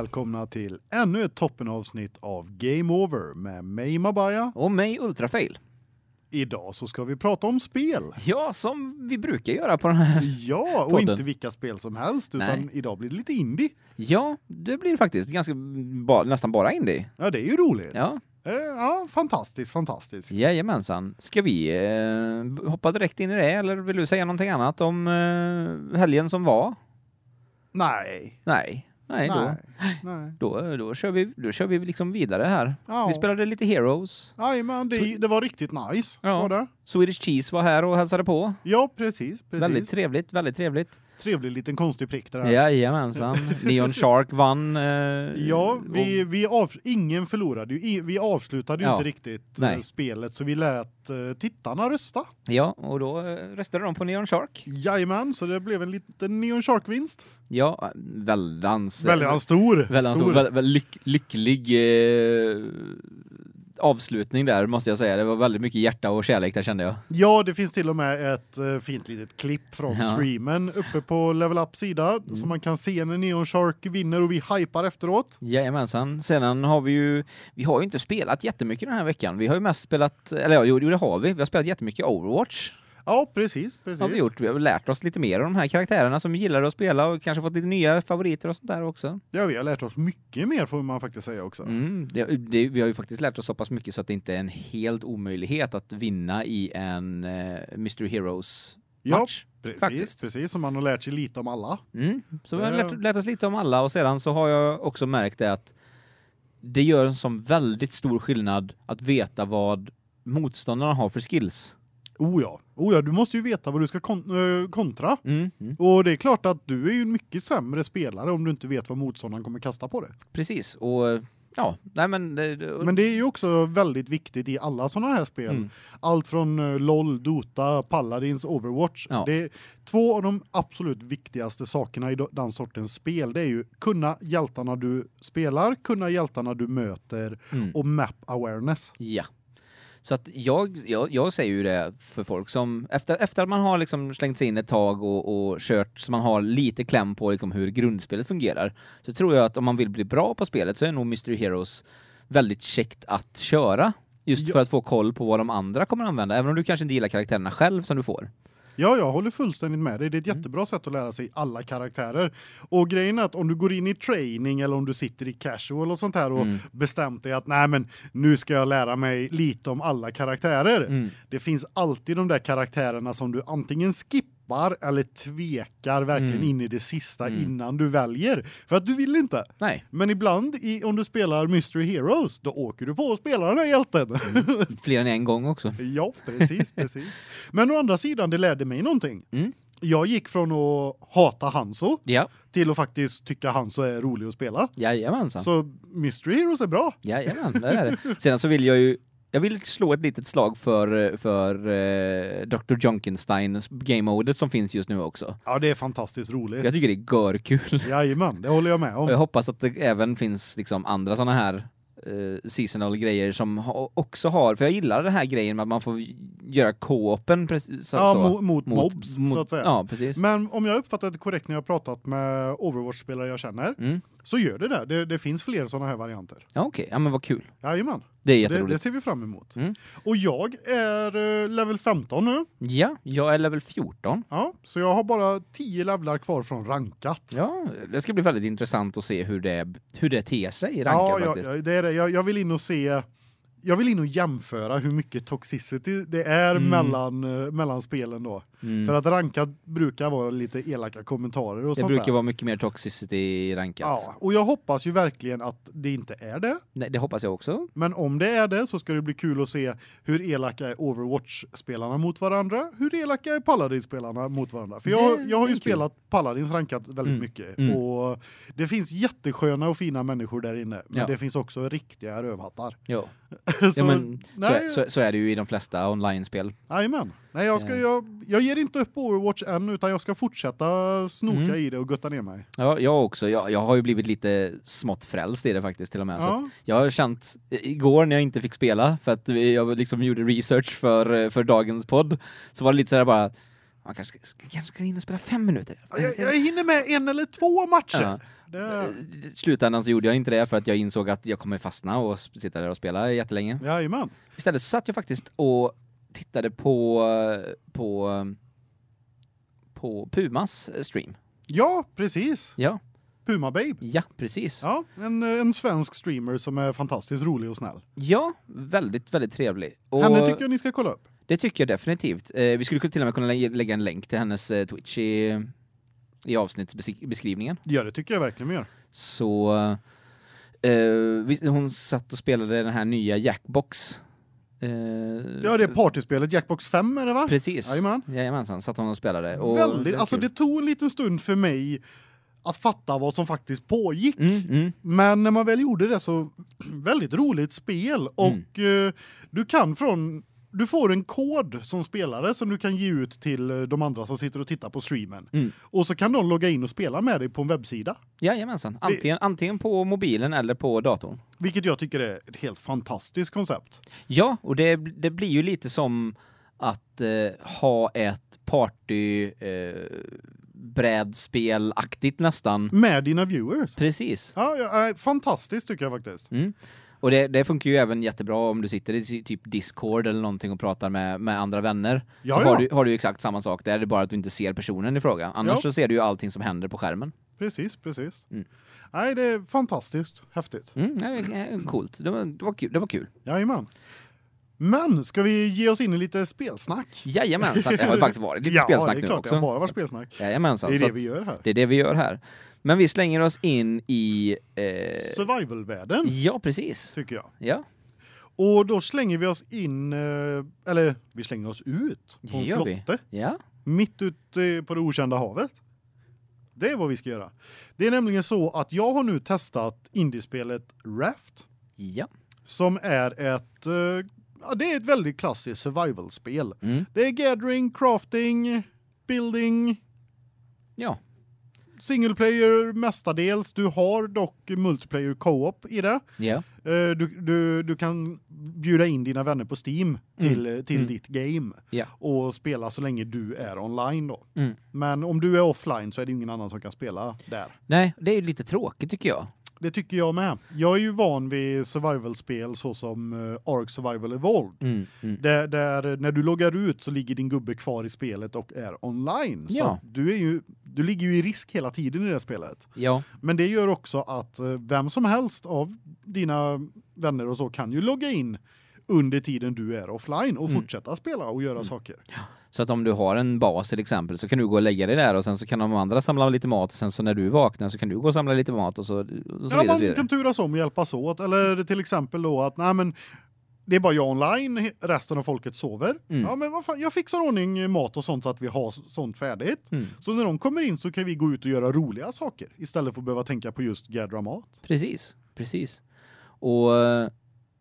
välkomna till ännu ett toppenavsnitt av Game Over med mig Mabaya. Och mig Ultrafail. Idag så ska vi prata om spel. Ja, som vi brukar göra på den här. Ja, och Podden. inte vilka spel som helst utan Nej. idag blir det lite indie. Ja, det blir faktiskt ganska ba, nästan bara indie. Ja, det är ju roligt. Ja, Eh, ja fantastiskt, fantastiskt. jajamensan. Ska vi eh, hoppa direkt in i det eller vill du säga någonting annat om eh, helgen som var? Nej. Nej. Nej, då Nej. Då då kör vi då kör vi liksom vidare här. Ja. Vi spelade lite Heroes. Men det, det var riktigt nice. Ja. Var det? Swedish Cheese var här och hälsade på. Ja, precis, precis. Väldigt trevligt, väldigt trevligt. Trevlig liten konstig prick där. Jajamensan. Neon Shark vann. Eh, Ja, vi vi av, ingen förlorade ju. Vi avslutade ju Ja. inte riktigt eh, Nej. spelet så vi lät eh, tittarna rösta. Ja, och då eh, röstade de på Neon Shark. Jajamän, så det blev en liten Neon Shark vinst. Ja, väldans. Väldigt stor. Väldigt stor. Väldigt, väldigt lyck, lycklig eh, avslutning där måste jag säga. Det var väldigt mycket hjärta och kärlek där kände jag. Ja, det finns till och med ett eh, fint litet klipp från Ja. streamen uppe på Level Up sida Mm. så man kan se när Neon Shark vinner och vi hypar efteråt. Jajamensan. Sedan har vi ju, vi har ju inte spelat jättemycket den här veckan. Vi har ju mest spelat, eller ja, jo det har vi. Vi har spelat jättemycket Overwatch. Ja, precis, precis. Har vi gjort. Vi har lärt oss lite mer om de här karaktärerna som gillar att spela och kanske fått lite nya favoriter och sånt där också. Ja, vi har lärt oss mycket mer får man faktiskt säga också. Mm, det, det, vi har ju faktiskt lärt oss så pass mycket så att det inte är en helt omöjlighet att vinna i en uh, Mystery Heroes Ja, match. Precis, faktiskt. precis som man har lärt sig lite om alla. Mm, så vi har Ja. lärt, lärt oss lite om alla och sedan så har jag också märkt det att det gör en sån väldigt stor skillnad att veta vad motståndarna har för skills. Oh ja. Oh ja, du måste ju veta vad du ska kon- eh, kontra. Mm, mm. Och det är klart att du är ju en mycket sämre spelare om du inte vet vad motståndaren kommer kasta på dig. Precis, och ja, nej men... Det, det, Men det är ju också väldigt viktigt i alla såna här spel. Mm. Allt från eh, LoL, Dota, Paladins, Overwatch. Ja. Det är två av de absolut viktigaste sakerna i den sortens spel. Det är ju kunna hjältarna du spelar, kunna hjältarna du möter mm. och map awareness. Ja. Så att jag, jag, jag säger ju det för folk som, efter, efter att man har liksom slängt sig in ett tag och, och kört så man har lite kläm på liksom hur grundspelet fungerar, så tror jag att om man vill bli bra på spelet så är nog Mystery Heroes väldigt käckt att köra. Just Ja. för att få koll på vad de andra kommer använda, även om du kanske inte gillar karaktärerna själv som du får. Ja, jag håller fullständigt med dig. Det är ett Mm. jättebra sätt att lära sig alla karaktärer. Och grejen är att om du går in i training eller om du sitter i casual och sånt här och Mm. bestämt dig att nej men nu ska jag lära mig lite om alla karaktärer. Mm. Det finns alltid de där karaktärerna som du antingen skippar eller tvekar verkligen Mm. in i det sista Mm. innan du väljer för att du vill inte. Nej, Men ibland i, om du spelar Mystery Heroes då åker du på att spela den här hjälten. Mm. fler än en gång också. Ja, precis, precis. Men å andra sidan det lärde mig någonting. Mm. Jag gick från att hata Hanso Ja, till att faktiskt tycka Hanso är rolig att spela. jajamensan. Så Mystery Heroes är bra. Jajamän, det är det. Sedan så vill jag ju jag vill slå ett litet slag för för eh, Dr. Junkensteins game modet som finns just nu också. Ja, det är fantastiskt roligt. Jag tycker det är görkul. Jajamän, det håller jag med om. Och jag hoppas att det även finns liksom andra såna här eh, seasonal grejer som ha, också har för jag gillar den här grejen med att man får göra co-open precis ja, så, mo- mot, mobs mot- så att säga. Ja, precis. Men om jag uppfattat det korrekt när jag pratat med Overwatch-spelare jag känner Mm. Så gör det det. Det, det finns fler såna här varianter. Ja, okej. Ja, men vad kul. Jajamän. Det är Det, jätteroligt. det ser vi fram emot. Mm. Och jag är eh, level 15 nu. Ja, jag är level 14. Ja, så jag har bara 10 levlar kvar från rankat. Ja, det ska bli väldigt intressant att se hur det hur det ter sig i rankar Ja, ja, faktiskt. ja, det är det. Jag, jag vill in och se jag vill in och jämföra hur mycket toxicity det är Mm. mellan eh, mellan spelen då. Mm. För att rankat brukar vara lite elaka kommentarer och Det sånt brukar där. vara mycket mer toxicity i rankat. Ja, och jag hoppas ju verkligen att det inte är det. Nej, det hoppas jag också. Men om det är det så ska det bli kul att se hur elaka är Overwatch-spelarna mot varandra, hur elaka är Paladin-spelarna mot varandra. För jag, Det- jag har det ju är kul. spelat Paladins rankat väldigt Mm. mycket Mm. och det finns jättesköna och fina människor där inne, men Ja. det finns också riktiga rövhattar. Ja. så, ja men så, nej, så, så är det ju i de flesta online-spel. Jajamän. Nej, jag, ska, Eh. jag, jag ger inte upp Overwatch än utan jag ska fortsätta snoka Mm. i det och gutta ner mig. Ja, jag också. Jag, jag har ju blivit lite smått frälst i det faktiskt till och med. Så Ja. jag har känt igår när jag inte fick spela för att jag liksom gjorde research för för dagens podd så var det lite så här bara man kanske ska, kanske ska in och spela fem minuter. Jag, jag hinner med en eller två matcher. Ja. Det I slutändan så gjorde jag inte det för att jag insåg att jag kommer fastna och sitta där och spela jättelänge. Jajamän. Istället så satt jag faktiskt och tittade på på på Pumas eh, stream. Ja, precis. Ja, Puma Babe. ja precis. Ja, en, en svensk streamer som är fantastiskt rolig och snäll. Ja, väldigt väldigt trevlig. Och Henne tycker jag ni ska kolla upp. det tycker jag definitivt. Eh, vi skulle till och med kunna lä- lägga en länk till hennes eh, Twitch i i avsnittsbeskrivningen. Ja, det tycker jag verkligen vi gör. Så eh, hon satt och spelade den här nya Jackbox. Eh, Ja, det är partyspelet Jackbox 5 är det va? Precis. Jajamän. Jajamensan, satt hon och spelade. Och Väldigt, alltså det tog en liten stund för mig att fatta vad som faktiskt pågick. Mm, mm. Men när man väl gjorde det så väldigt roligt spel och eh, du kan från du får en kod som spelare som du kan ge ut till eh, de andra som sitter och tittar på streamen. Mm. Och så kan de logga in och spela med dig på en webbsida, Jajamensan. Antingen, antingen på mobilen eller på datorn. vilket jag tycker är ett helt fantastiskt koncept. Ja, och det, det blir ju lite som att eh, ha ett party eh, brädspelaktigt nästan. Med dina viewers. Precis. Ja, ja eh, fantastiskt tycker jag faktiskt. Mm. Och det, det funkar ju även jättebra om du sitter i typ Discord eller någonting och pratar med, med andra vänner. Ja, så ja. har du, har du exakt samma sak där, det är bara att du inte ser personen i fråga. Annars Ja. så ser du ju allting som händer på skärmen. Precis, precis. Mm. Nej, det är fantastiskt häftigt. Mm, är coolt. Det var, det var kul. Det var kul. Jajamän. Men ska vi ge oss in i lite spelsnack? Jajamensan, det har ju faktiskt varit lite ja, spelsnack det är nu klart, också. det har bara varit spelsnack. Jajamensan. Det är det vi gör här. det är det vi gör här. Men vi slänger oss in i... Eh, Survival-världen, ja, precis. tycker jag. Ja, Och då slänger vi oss in, eh, eller vi slänger oss ut på en flotte. ja. Mitt ute på det okända havet. Det är vad vi ska göra. Det är nämligen så att jag har nu testat indiespelet Raft. Ja. Som är ett, eh, ja, det är ett väldigt klassiskt survival-spel. Mm. Det är gathering, crafting, building, Ja. Single player mestadels. Du har dock multiplayer co-op i det. Eh, Du, du, du kan bjuda in dina vänner på Steam till, eh, till Mm. ditt game Ja. och spela så länge du är online då. Mm. Men om du är offline så är det ingen annan som kan spela där. Nej, det är lite tråkigt tycker jag. Det tycker jag med. Jag är ju van vid survival-spel såsom uh, Ark Survival Evolved. Mm. Mm. Där, där när du loggar ut så ligger din gubbe kvar i spelet och är online. Så Ja. du är ju du ligger ju i risk hela tiden i det spelet. Ja. Men det gör också att eh, vem som helst av dina vänner och så kan ju logga in under tiden du är offline och Mm. fortsätta spela och göra saker. Så att om du har en bas till exempel så kan du gå och lägga dig där och sen så kan de andra samla lite mat och sen så när du vaknar så kan du gå och samla lite mat och så, och så Ja, vidare. så man kan turas om och hjälpas åt eller till exempel då att nej men det är bara jag online, resten av folket sover. Mm. Ja men vad fan, jag fixar ordning mat och sånt så att vi har sånt färdigt. Mm. Så när de kommer in så kan vi gå ut och göra roliga saker istället för att behöva tänka på just gathera mat. Precis, precis. Och eh,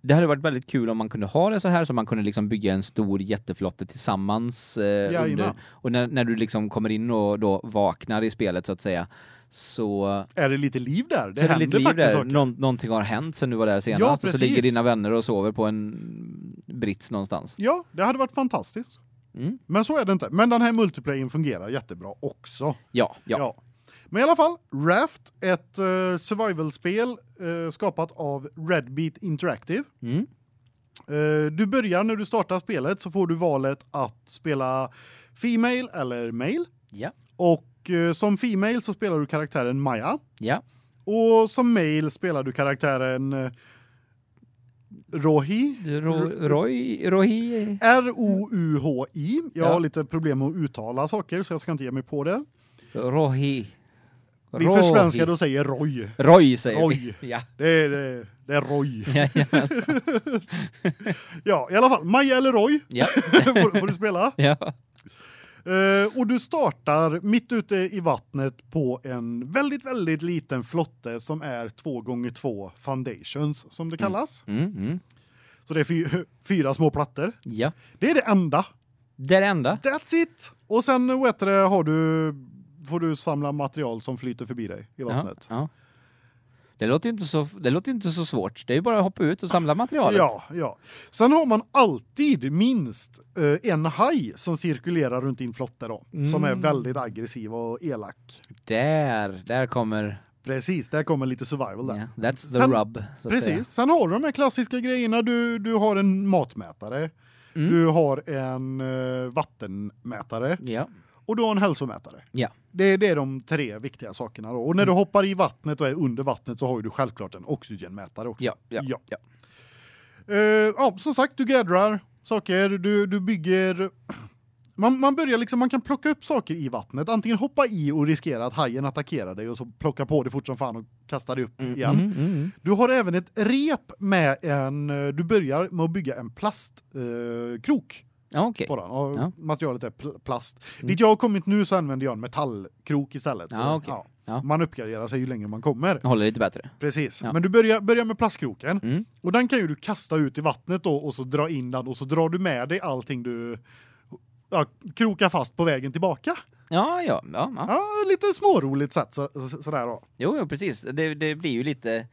det hade varit väldigt kul om man kunde ha det så här så man kunde liksom bygga en stor jätteflotte tillsammans eh, Jajamän. under och när när du liksom kommer in och då vaknar i spelet så att säga så Är det lite liv där? Det så det händer lite liv faktiskt där. Någon, någonting har hänt sen du var där senast Ja, och så precis. ligger dina vänner och sover på en brits någonstans. Ja, det hade varit fantastiskt. Mm. Men så är det inte. Men den här multiplayern fungerar jättebra också. Ja, ja. Men i alla fall, Raft, ett uh, survival-spel eh, skapat av Redbeat Interactive. Mm. Eh, du börjar när du startar spelet så får du valet att spela female eller male. Ja. Och som female så spelar du karaktären Maya Ja. och som male spelar du karaktären Rohi. Ro, Roy Rohi R O U H I. Jag Ja. har lite problem med att uttala saker så jag ska inte ge mig på det. Rohi. Vi försvenskar och säger Roy. Roy säger Roy. vi. Ja. Det är det, det är Roy. Ja, ja. Ja, i alla fall Maja eller Roy ja. får, får du spela. ja. Eh, och du startar mitt ute i vattnet på en väldigt väldigt liten flotte som är 2 gånger 2 foundations som det kallas. Mm, mm. Så det är fy, fyra små plattor. Ja. Det är det enda. Det är det enda. That's it. Och sen vet du, har du får du samla material som flyter förbi dig i vattnet. Ja. ja. Det låter inte så det låter inte så svårt. Det är ju bara att hoppa ut och samla materialet. Ja, ja. Sen har man alltid minst eh, en haj som cirkulerar runt din flotte då, som är Mm. väldigt aggressiv och elak. Där, där kommer Precis, där kommer lite survival där. Yeah, that's the Sen- rub. Precis. säga. Sen har du de här klassiska grejerna. Du du har en matmätare. Mm. Du har en eh, vattenmätare Ja. och du har en hälsomätare. Ja. Det, det är de tre viktiga sakerna då. Och när du hoppar i vattnet och är under vattnet så har du självklart en oxygenmätare också. Ja, ja, ja. ja. Eh, ja, som sagt, du gaddrar saker, du du bygger man, man börjar liksom man kan plocka upp saker i vattnet, antingen hoppa i och riskera att hajen attackerar dig och så plocka på det fort som fan och kasta dig upp igen. Mm, mm, mm. Du har även ett rep med en eh, du börjar med att bygga en plastkrok eh, Ja, okej. på den och Ja. materialet är pl plast. Mm. Dit jag har kommit nu så använder jag en metallkrok istället. Ja, okej. Ja. Man uppgraderar sig ju längre man kommer. Håller lite bättre. Precis. Ja. Men du börjar börjar med plastkroken Mm. och den kan ju du kasta ut i vattnet då och så dra in den och så drar du med dig allting du ja, krokar fast på vägen tillbaka. Ja, ja, ja. ja. Ja, lite småroligt sätt så, så, sådär då. Jo, jo, precis. Det, det blir ju lite...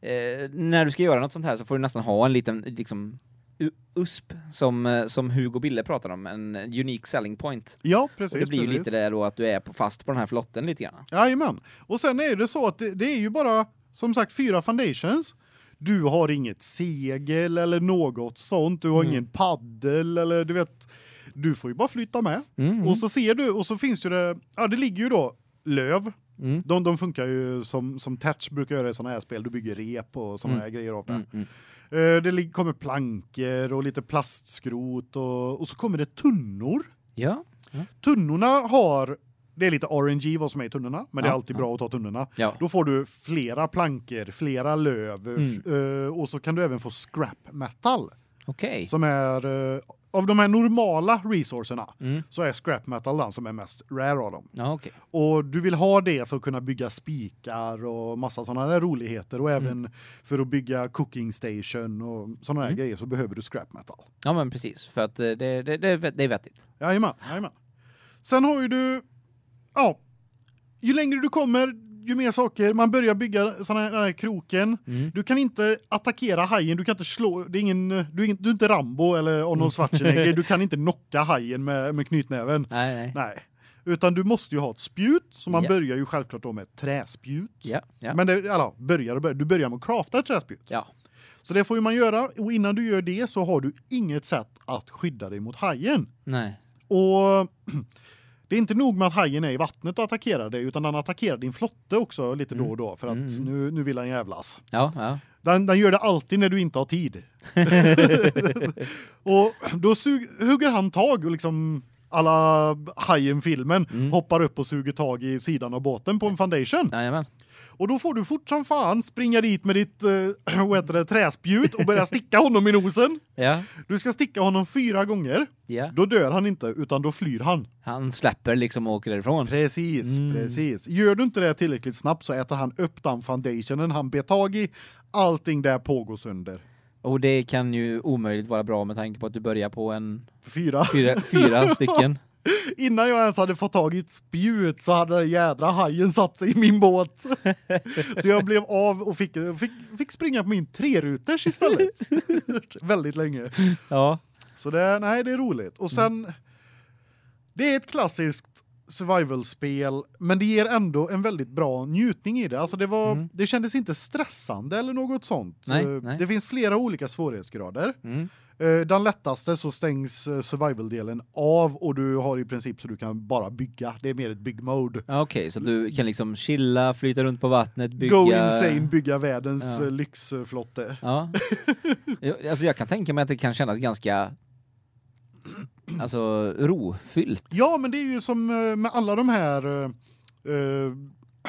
Eh, när du ska göra något sånt här så får du nästan ha en liten liksom, USP som, eh, som Hugo Bille pratar om, en unique selling point. Ja, precis. och det blir ju precis. lite det då att du är på, fast på den här flotten lite grann. Jajamän. Och sen är det så att det, det är ju bara som sagt fyra foundations. Du har inget segel eller något sånt. Du har Mm. ingen paddel eller du vet du får ju bara flytta med. Mm, Och så ser du och så finns ju det ja det ligger ju då löv. Mm, De de funkar ju som som Touch brukar göra i såna här spel. Du bygger rep och såna Mm. här grejer av det. mm. Eh, det kommer plankor och lite plastskrot och och så kommer det tunnor. Ja. Tunnorna har det är lite RNG vad som är i tunnorna, men det är Ja, alltid ja. bra att ta tunnorna. Ja. Då får du flera plankor, flera löv Mm. eh, och så kan du även få scrap metal Okej. som är eh, av de här normala resourcerna Mm. så är scrap metal den som är mest rare av dem. Ja, okej. Och du vill ha det för att kunna bygga spikar och massa sådana där roligheter och även för att bygga cooking station och sådana där Mm. grejer så behöver du scrap metal. Ja, men precis. För att eh, det, det, det, det är det är vettigt. Jajamän, jajamän. Sen har ju du ja, ju längre du kommer ju mer saker man börjar bygga såna här, den här kroken. Mm. Du kan inte attackera hajen, du kan inte slå det är ingen du är, ingen, du är inte Rambo eller Arnold Schwarzenegger, du kan inte knocka hajen med med knytnäven. Nej, nej. Nej. Utan du måste ju ha ett spjut, så man Ja. börjar ju självklart då med ett träspjut. Ja, ja. Men det eller, börjar och börjar, du börjar med att crafta ett träspjut. ja. Så det får ju man göra och innan du gör det så har du inget sätt att skydda dig mot hajen. Nej. Och det är inte nog med att hajen är i vattnet och attackerar dig utan den attackerar din flotte också lite då och då för att Mm. nu nu vill han jävlas. Ja, ja. Den, den gör det alltid när du inte har tid. och då sug, hugger han tag och liksom alla Hajen-filmen Mm. hoppar upp och suger tag i sidan av båten på en foundation. Jajamän. Och då får du fort som fan springa dit med ditt eh, vad heter det, träspjut och börja sticka honom i nosen. Ja. Du ska sticka honom fyra gånger. Ja. Då dör han inte utan då flyr han. Han släpper liksom och åker därifrån. Precis, Mm. precis. Gör du inte det tillräckligt snabbt så äter han upp den foundationen han bet tag i. Allting där pågår sönder. Och det kan ju omöjligt vara bra med tanke på att du börjar på en Fyra. fyra, fyra stycken. Innan jag ens hade fått tag i ett spjut så hade den jädra hajen satt sig i min båt. så jag blev av och fick, fick, fick springa på min treruters istället. Väldigt länge. Ja. Så det nej, det är roligt. Och sen det är ett klassiskt survival-spel, men det ger ändå en väldigt bra njutning i det. Alltså det var Mm. det kändes inte stressande eller något sånt. Nej, Eh, nej. Det finns flera olika svårighetsgrader. Mm. Eh, Den lättaste så stängs eh, survival-delen av och du har i princip så du kan bara bygga. Det är mer ett big mode. Okej, så du kan liksom chilla, flyta runt på vattnet, bygga... Go insane, bygga världens Ja. lyxflotte. Ja. Alltså jag kan tänka mig att det kan kännas ganska alltså rofyllt. Ja, men det är ju som eh, med alla de här eh,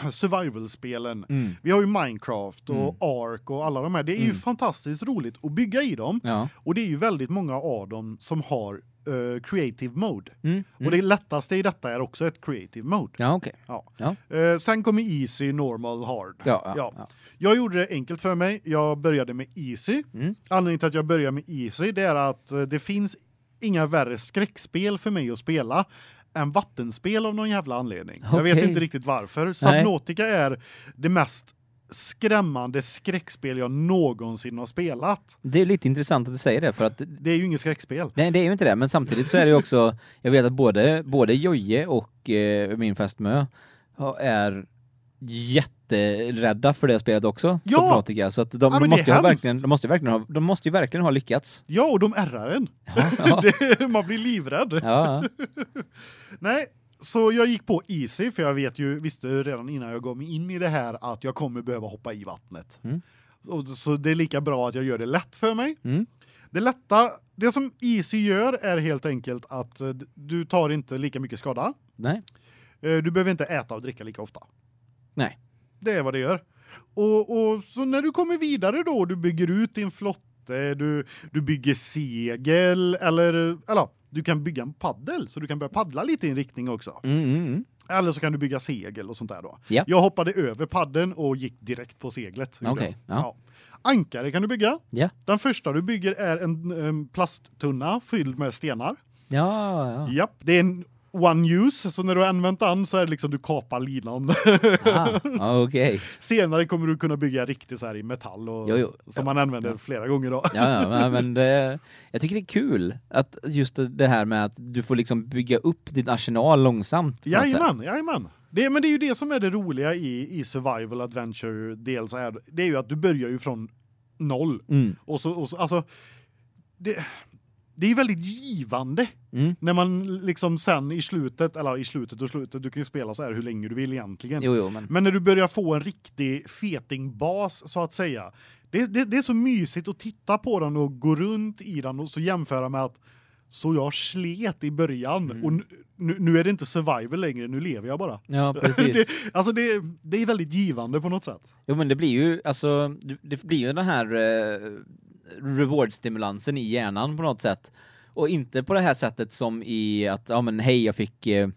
survival-spelen. Mm. Vi har ju Minecraft och Mm. Ark och alla de här. Det är ju Mm. fantastiskt roligt att bygga i dem Ja. och det är ju väldigt många av dem som har eh, creative mode. Mm. Och det lättaste i detta är också ett creative mode. Ja, okej. Ja. Ja. Eh, sen kommer easy, normal, hard. Ja, ja, Ja. ja. Jag gjorde det enkelt för mig. Jag började med easy. Mm. Anledningen till att jag börjar med easy det är att det finns inga värre skräckspel för mig att spela än vattenspel av någon jävla anledning. Jag vet inte riktigt varför. Subnautica är det mest skrämmande skräckspel jag någonsin har spelat. Det är lite intressant att du säger det för att Det är ju inget skräckspel. Nej, det är ju inte det, men samtidigt så är det också jag vet att både både Joje och eh, min fästmö är jätterädda för det spelet också, Ja! Subnautica. Så att de, Ja, de måste ju verkligen, de måste verkligen ha, de måste ju verkligen ha lyckats. Ja, och de ärrar en. Ja. Det, man blir livrädd. Nej, så jag gick på easy för jag vet ju visste redan innan jag gav mig in i det här att jag kommer behöva hoppa i vattnet. Mm. Och, så det är lika bra att jag gör det lätt för mig. Mm. Det lätta, det som easy gör är helt enkelt att eh, du tar inte lika mycket skada. Nej. Eh, Du behöver inte äta och dricka lika ofta. Nej. Det är vad det gör. Och, och så när du kommer vidare då, du bygger ut din flotte, du du bygger segel eller eller du kan bygga en paddel så du kan börja paddla lite i en riktning också. Mm, mm, mm. Eller så kan du bygga segel och sånt där då. Ja. Jag hoppade över paddeln och gick direkt på seglet. Okej, jag. ja. Ankare kan du bygga. Ja. Den första du bygger är en, en plasttunna fylld med stenar. Ja, ja. Japp, det är en one use så när du har använt den så är det liksom du kapar linan. Ah, ja, okej. Senare kommer du kunna bygga riktigt så här i metall och Jo, jo. som man använder flera gånger då. Ja, ja, men- men det, jag tycker det är kul att just det här med att du får liksom bygga upp din arsenal långsamt. något sätt. Jajamän, jajamän. Det, men det är ju det som är det roliga i, i survival adventure dels är det är ju att du börjar ju från noll Mm, och så, och så alltså det det är väldigt givande mm. när man liksom sen i slutet eller i slutet och slutet du kan ju spela så här hur länge du vill egentligen. Jo, jo, men Men när du börjar få en riktig fetingbas så att säga. Det, det, det är så mysigt att titta på den och gå runt i den och så jämföra med att så jag slet i början Mm. och nu, nu, nu är det inte survival längre, nu lever jag bara. ja, precis. det, alltså det, det är väldigt givande på något sätt. Jo, men det blir ju alltså det- det blir ju den här eh, reward-stimulansen i hjärnan på något sätt. Och inte på det här sättet som i att ja men hej, jag fick eh,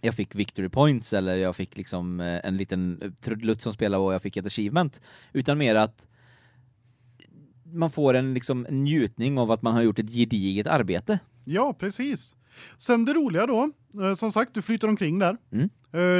jag fick victory points eller jag fick liksom eh, en liten trudelutt som spelar och jag fick ett achievement, utan mer att man får en liksom en njutning av att man har gjort ett gediget arbete. Ja, precis. Sen det roliga då, eh, som sagt, du flyter omkring där. Mm.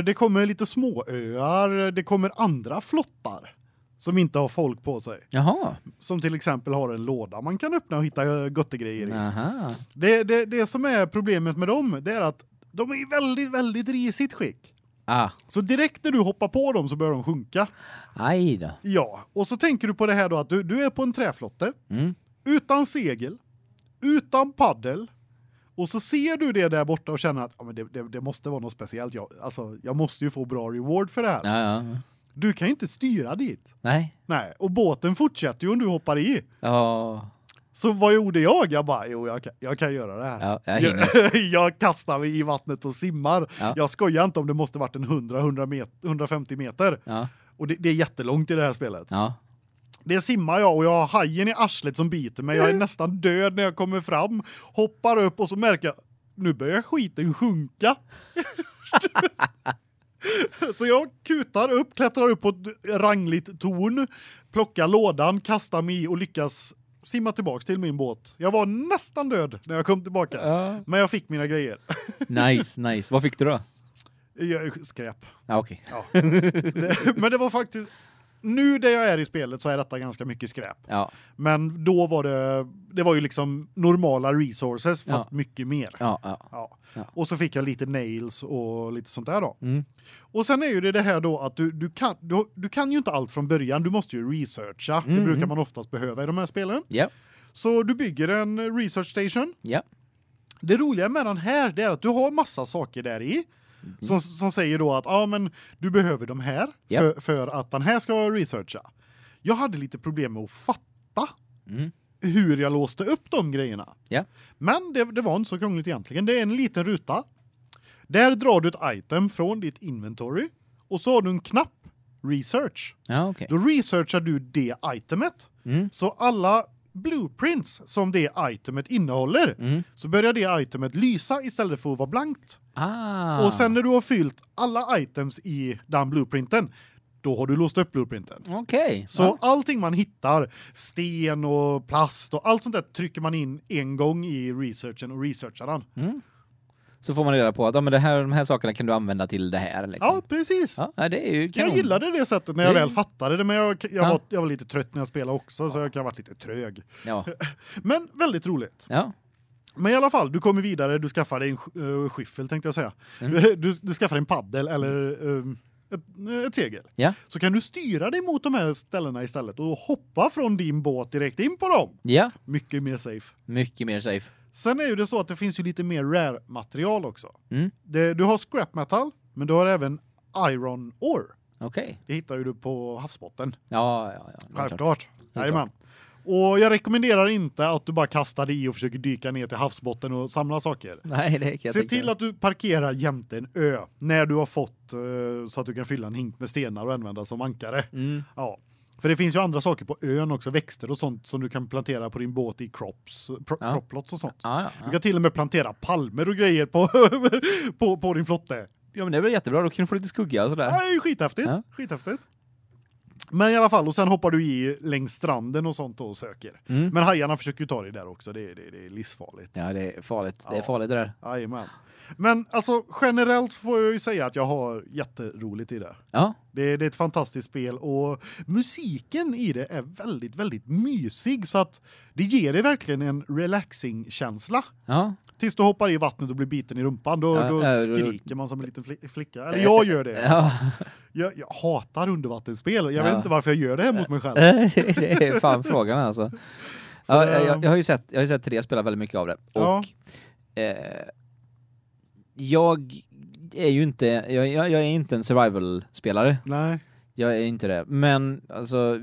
Det kommer lite småöar, det kommer andra flottar som inte har folk på sig. Jaha. Som till exempel har en låda man kan öppna och hitta eh, göttegrejer i. Aha. Det, det, det som är problemet med dem, det är att de är i väldigt, väldigt risigt skick. Ah, Så direkt när du hoppar på dem så börjar de sjunka. aj då. Ja, och så tänker du på det här då att du, du är på en träflotte Mm. utan segel, utan paddel. Och så ser du det där borta och känner att ja, men det, det, det måste vara något speciellt. Jag, alltså, jag måste ju få bra reward för det här. Ja, ja. Du kan ju inte styra dit. Nej. Nej, och båten fortsätter ju om du hoppar i. Ja, Så vad gjorde jag? Jag bara, jo jag kan, jag kan göra det här. ja, jag. Jag, jag kastar mig i vattnet och simmar. Ja. Jag skojar inte om det måste varit en 100 100 meter, 150 meter. Ja, Och det, det är jättelångt i det här spelet. ja. Det simmar jag och jag har hajen i arslet som biter mig. Jag är nästan död när jag kommer fram. Hoppar upp och så märker jag nu börjar skiten sjunka. så jag kutar upp, klättrar upp på ett rangligt torn, plockar lådan, kastar mig i och lyckas simma tillbaks till min båt. Jag var nästan död när jag kom tillbaka. ja. Men jag fick mina grejer. Nice, nice. Vad fick du då? Jag- Skräp. Ja, okej. Ja. Det- Men det var faktiskt nu där jag är i spelet så är detta ganska mycket skräp. Ja, Men då var det det var ju liksom normala resources fast Ja. mycket mer. ja, ja. Ja. Ja. Och så fick jag lite nails och lite sånt där då. Mm. Och sen är ju det det här då att du du kan du, du kan ju inte allt från början. Du måste ju researcha. Mm, Det brukar man oftast behöva i de här spelen. Ja, Så du bygger en research station. ja. Det roliga med den här det är att du har massa saker där i som som säger då att ja men du behöver de här. Ja. för, för att den här ska researcha. Jag hade lite problem med att fatta Mm. hur jag låste upp de grejerna. Ja. Men det, det var inte så krångligt egentligen. Det är en liten ruta. Där drar du ett item från ditt inventory och så har du en knapp research. Ja, okej. Då researchar du det itemet. Mm. Så alla blueprints som det itemet innehåller Mm. så börjar det itemet lysa istället för att vara blankt. Ah. Och sen när du har fyllt alla items i den blueprinten då har du låst upp blueprinten. Okej. Så Ja. allting man hittar, sten och plast och allt sånt där trycker man in en gång i researchen och researchar den. Mm. Så får man reda på att ja, men det här, de här sakerna kan du använda till det här. Liksom. Ja, precis. Ja, det är ju kanon. Jag gillade det sättet när jag Det- väl fattade det men jag jag, Ja. var, jag var lite trött när jag spelade också så jag kan ha varit lite trög. Ja. Men väldigt roligt. Ja. Men i alla fall, du kommer vidare, du skaffar dig en uh, skyffel tänkte jag säga. Mm. Du, du, du skaffar en paddel eller um, ett, ett segel. Ja. Så kan du styra dig mot de här ställena istället och hoppa från din båt direkt in på dem. Ja, Mycket mer safe. mycket mer safe. Sen är ju det så att det finns ju lite mer rare material också. Mm. Det, du har scrap metal, men du har även iron ore. Okej. Det hittar ju du på havsbotten. Ja, ja, ja. Självklart. Är Jajamän. Och jag rekommenderar inte att du bara kastar dig i och försöker dyka ner till havsbotten och samla saker. Nej, det kan jag Se till att du parkerar jämte en ö när du har fått eh, så att du kan fylla en hink med stenar och använda som ankare. Mm. Ja. För det finns ju andra saker på ön också, växter och sånt som du kan plantera på din båt i crops, pro, Ja. croplots och sånt. Ja, ja, Du ja. kan till och med plantera palmer och grejer på på, på din flotte. ja, men det är väl jättebra. Då kan du få lite skugga och sådär. Ju skithäftigt. Ja. Skithäftigt. Men i alla fall och sen hoppar du i längs stranden och sånt och söker. Mm. Men hajarna försöker ju ta dig där också. Det är det, det är livsfarligt. Ja, det är farligt. Det är Ja. farligt det där. Jajamän. Men alltså generellt får jag ju säga att jag har jätteroligt i det. Ja. Det, det är ett fantastiskt spel och musiken i det är väldigt väldigt mysig så att det ger dig verkligen en relaxing känsla. Ja. Tills du hoppar i vattnet och blir biten i rumpan då, Ja, då då- skriker man som en liten fli- flicka. Eller jag gör det. Ja. Jag, jag hatar undervattensspel. Jag Ja. vet inte varför jag gör det här mot mig själv. det är fan frågan alltså. Så jag, jag, jag har ju sett jag har ju sett tre spela väldigt mycket av det och Ja. eh, jag är ju inte jag, jag, jag är inte en survival spelare. Nej. Jag är inte det, men alltså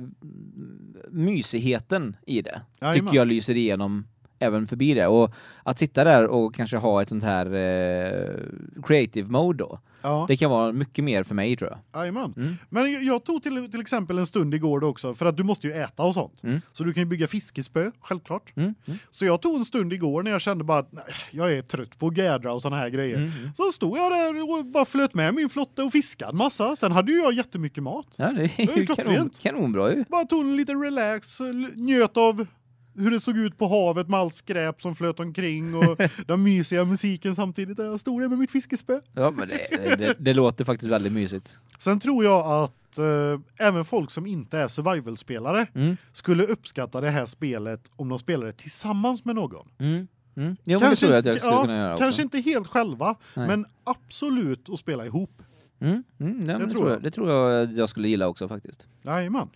mysigheten i det Jajamän. tycker jag lyser igenom även förbi det och att sitta där och kanske ha ett sånt här eh, creative mode då. Ja. Det kan vara mycket mer för mig tror jag. Jajamän. Mm. Men jag- tog till, till exempel en stund igår då också för att du måste ju äta och sånt. Mm. Så du kan ju bygga fiskespö självklart. Mm. Mm. Så jag tog en stund igår när jag kände bara att nej, jag är trött på gädra och såna här grejer. Mm. mm. Så stod jag där och bara flöt med min flotte och fiskade en massa. Sen hade ju jag jättemycket mat. Ja, det är ju klockrent. kanon, kanonbra ju. Bara tog en liten relax, njöt av hur det såg ut på havet med allt skräp som flöt omkring och den mysiga musiken samtidigt där jag stod där med mitt fiskespö. Ja, men det, det, det låter faktiskt väldigt mysigt. Sen tror jag att eh, även folk som inte är survival-spelare Mm. skulle uppskatta det här spelet om de spelade tillsammans med någon. Mm. Mm. Jo, jag skulle ja. Kanske inte helt själva, Nej. men absolut att spela ihop. Mm. Mm. Ja, det, tror jag. jag. det tror jag jag skulle gilla också faktiskt. Jajamän.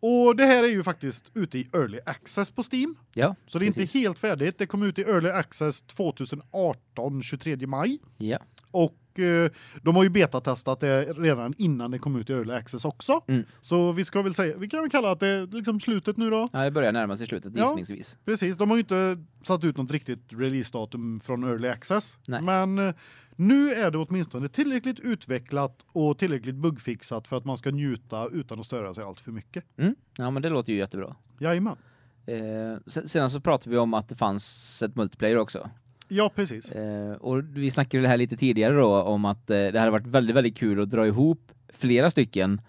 Och det här är ju faktiskt ute i early access på Steam. Ja, Så det är inte Precis. helt färdigt. Det kom ut i early access 2018 23 maj ja. och de har ju betatestat det redan innan det kom ut i early access också. Mm. Så vi ska väl säga vi kan väl kalla att det är liksom slutet nu då. ja, det börjar närma sig slutet Ja. gissningsvis. Precis, de har ju inte satt ut något riktigt releasedatum från early access. Nej. Men eh, nu är det åtminstone tillräckligt utvecklat och tillräckligt bugfixat för att man ska njuta utan att störa sig allt för mycket. Mm. Ja, men det låter ju jättebra. Jajamän. Eh, sen, sedan så pratade vi om att det fanns ett multiplayer också. Ja, precis. Eh, och vi snackade det här lite tidigare då om att eh, det hade varit väldigt väldigt kul att dra ihop flera stycken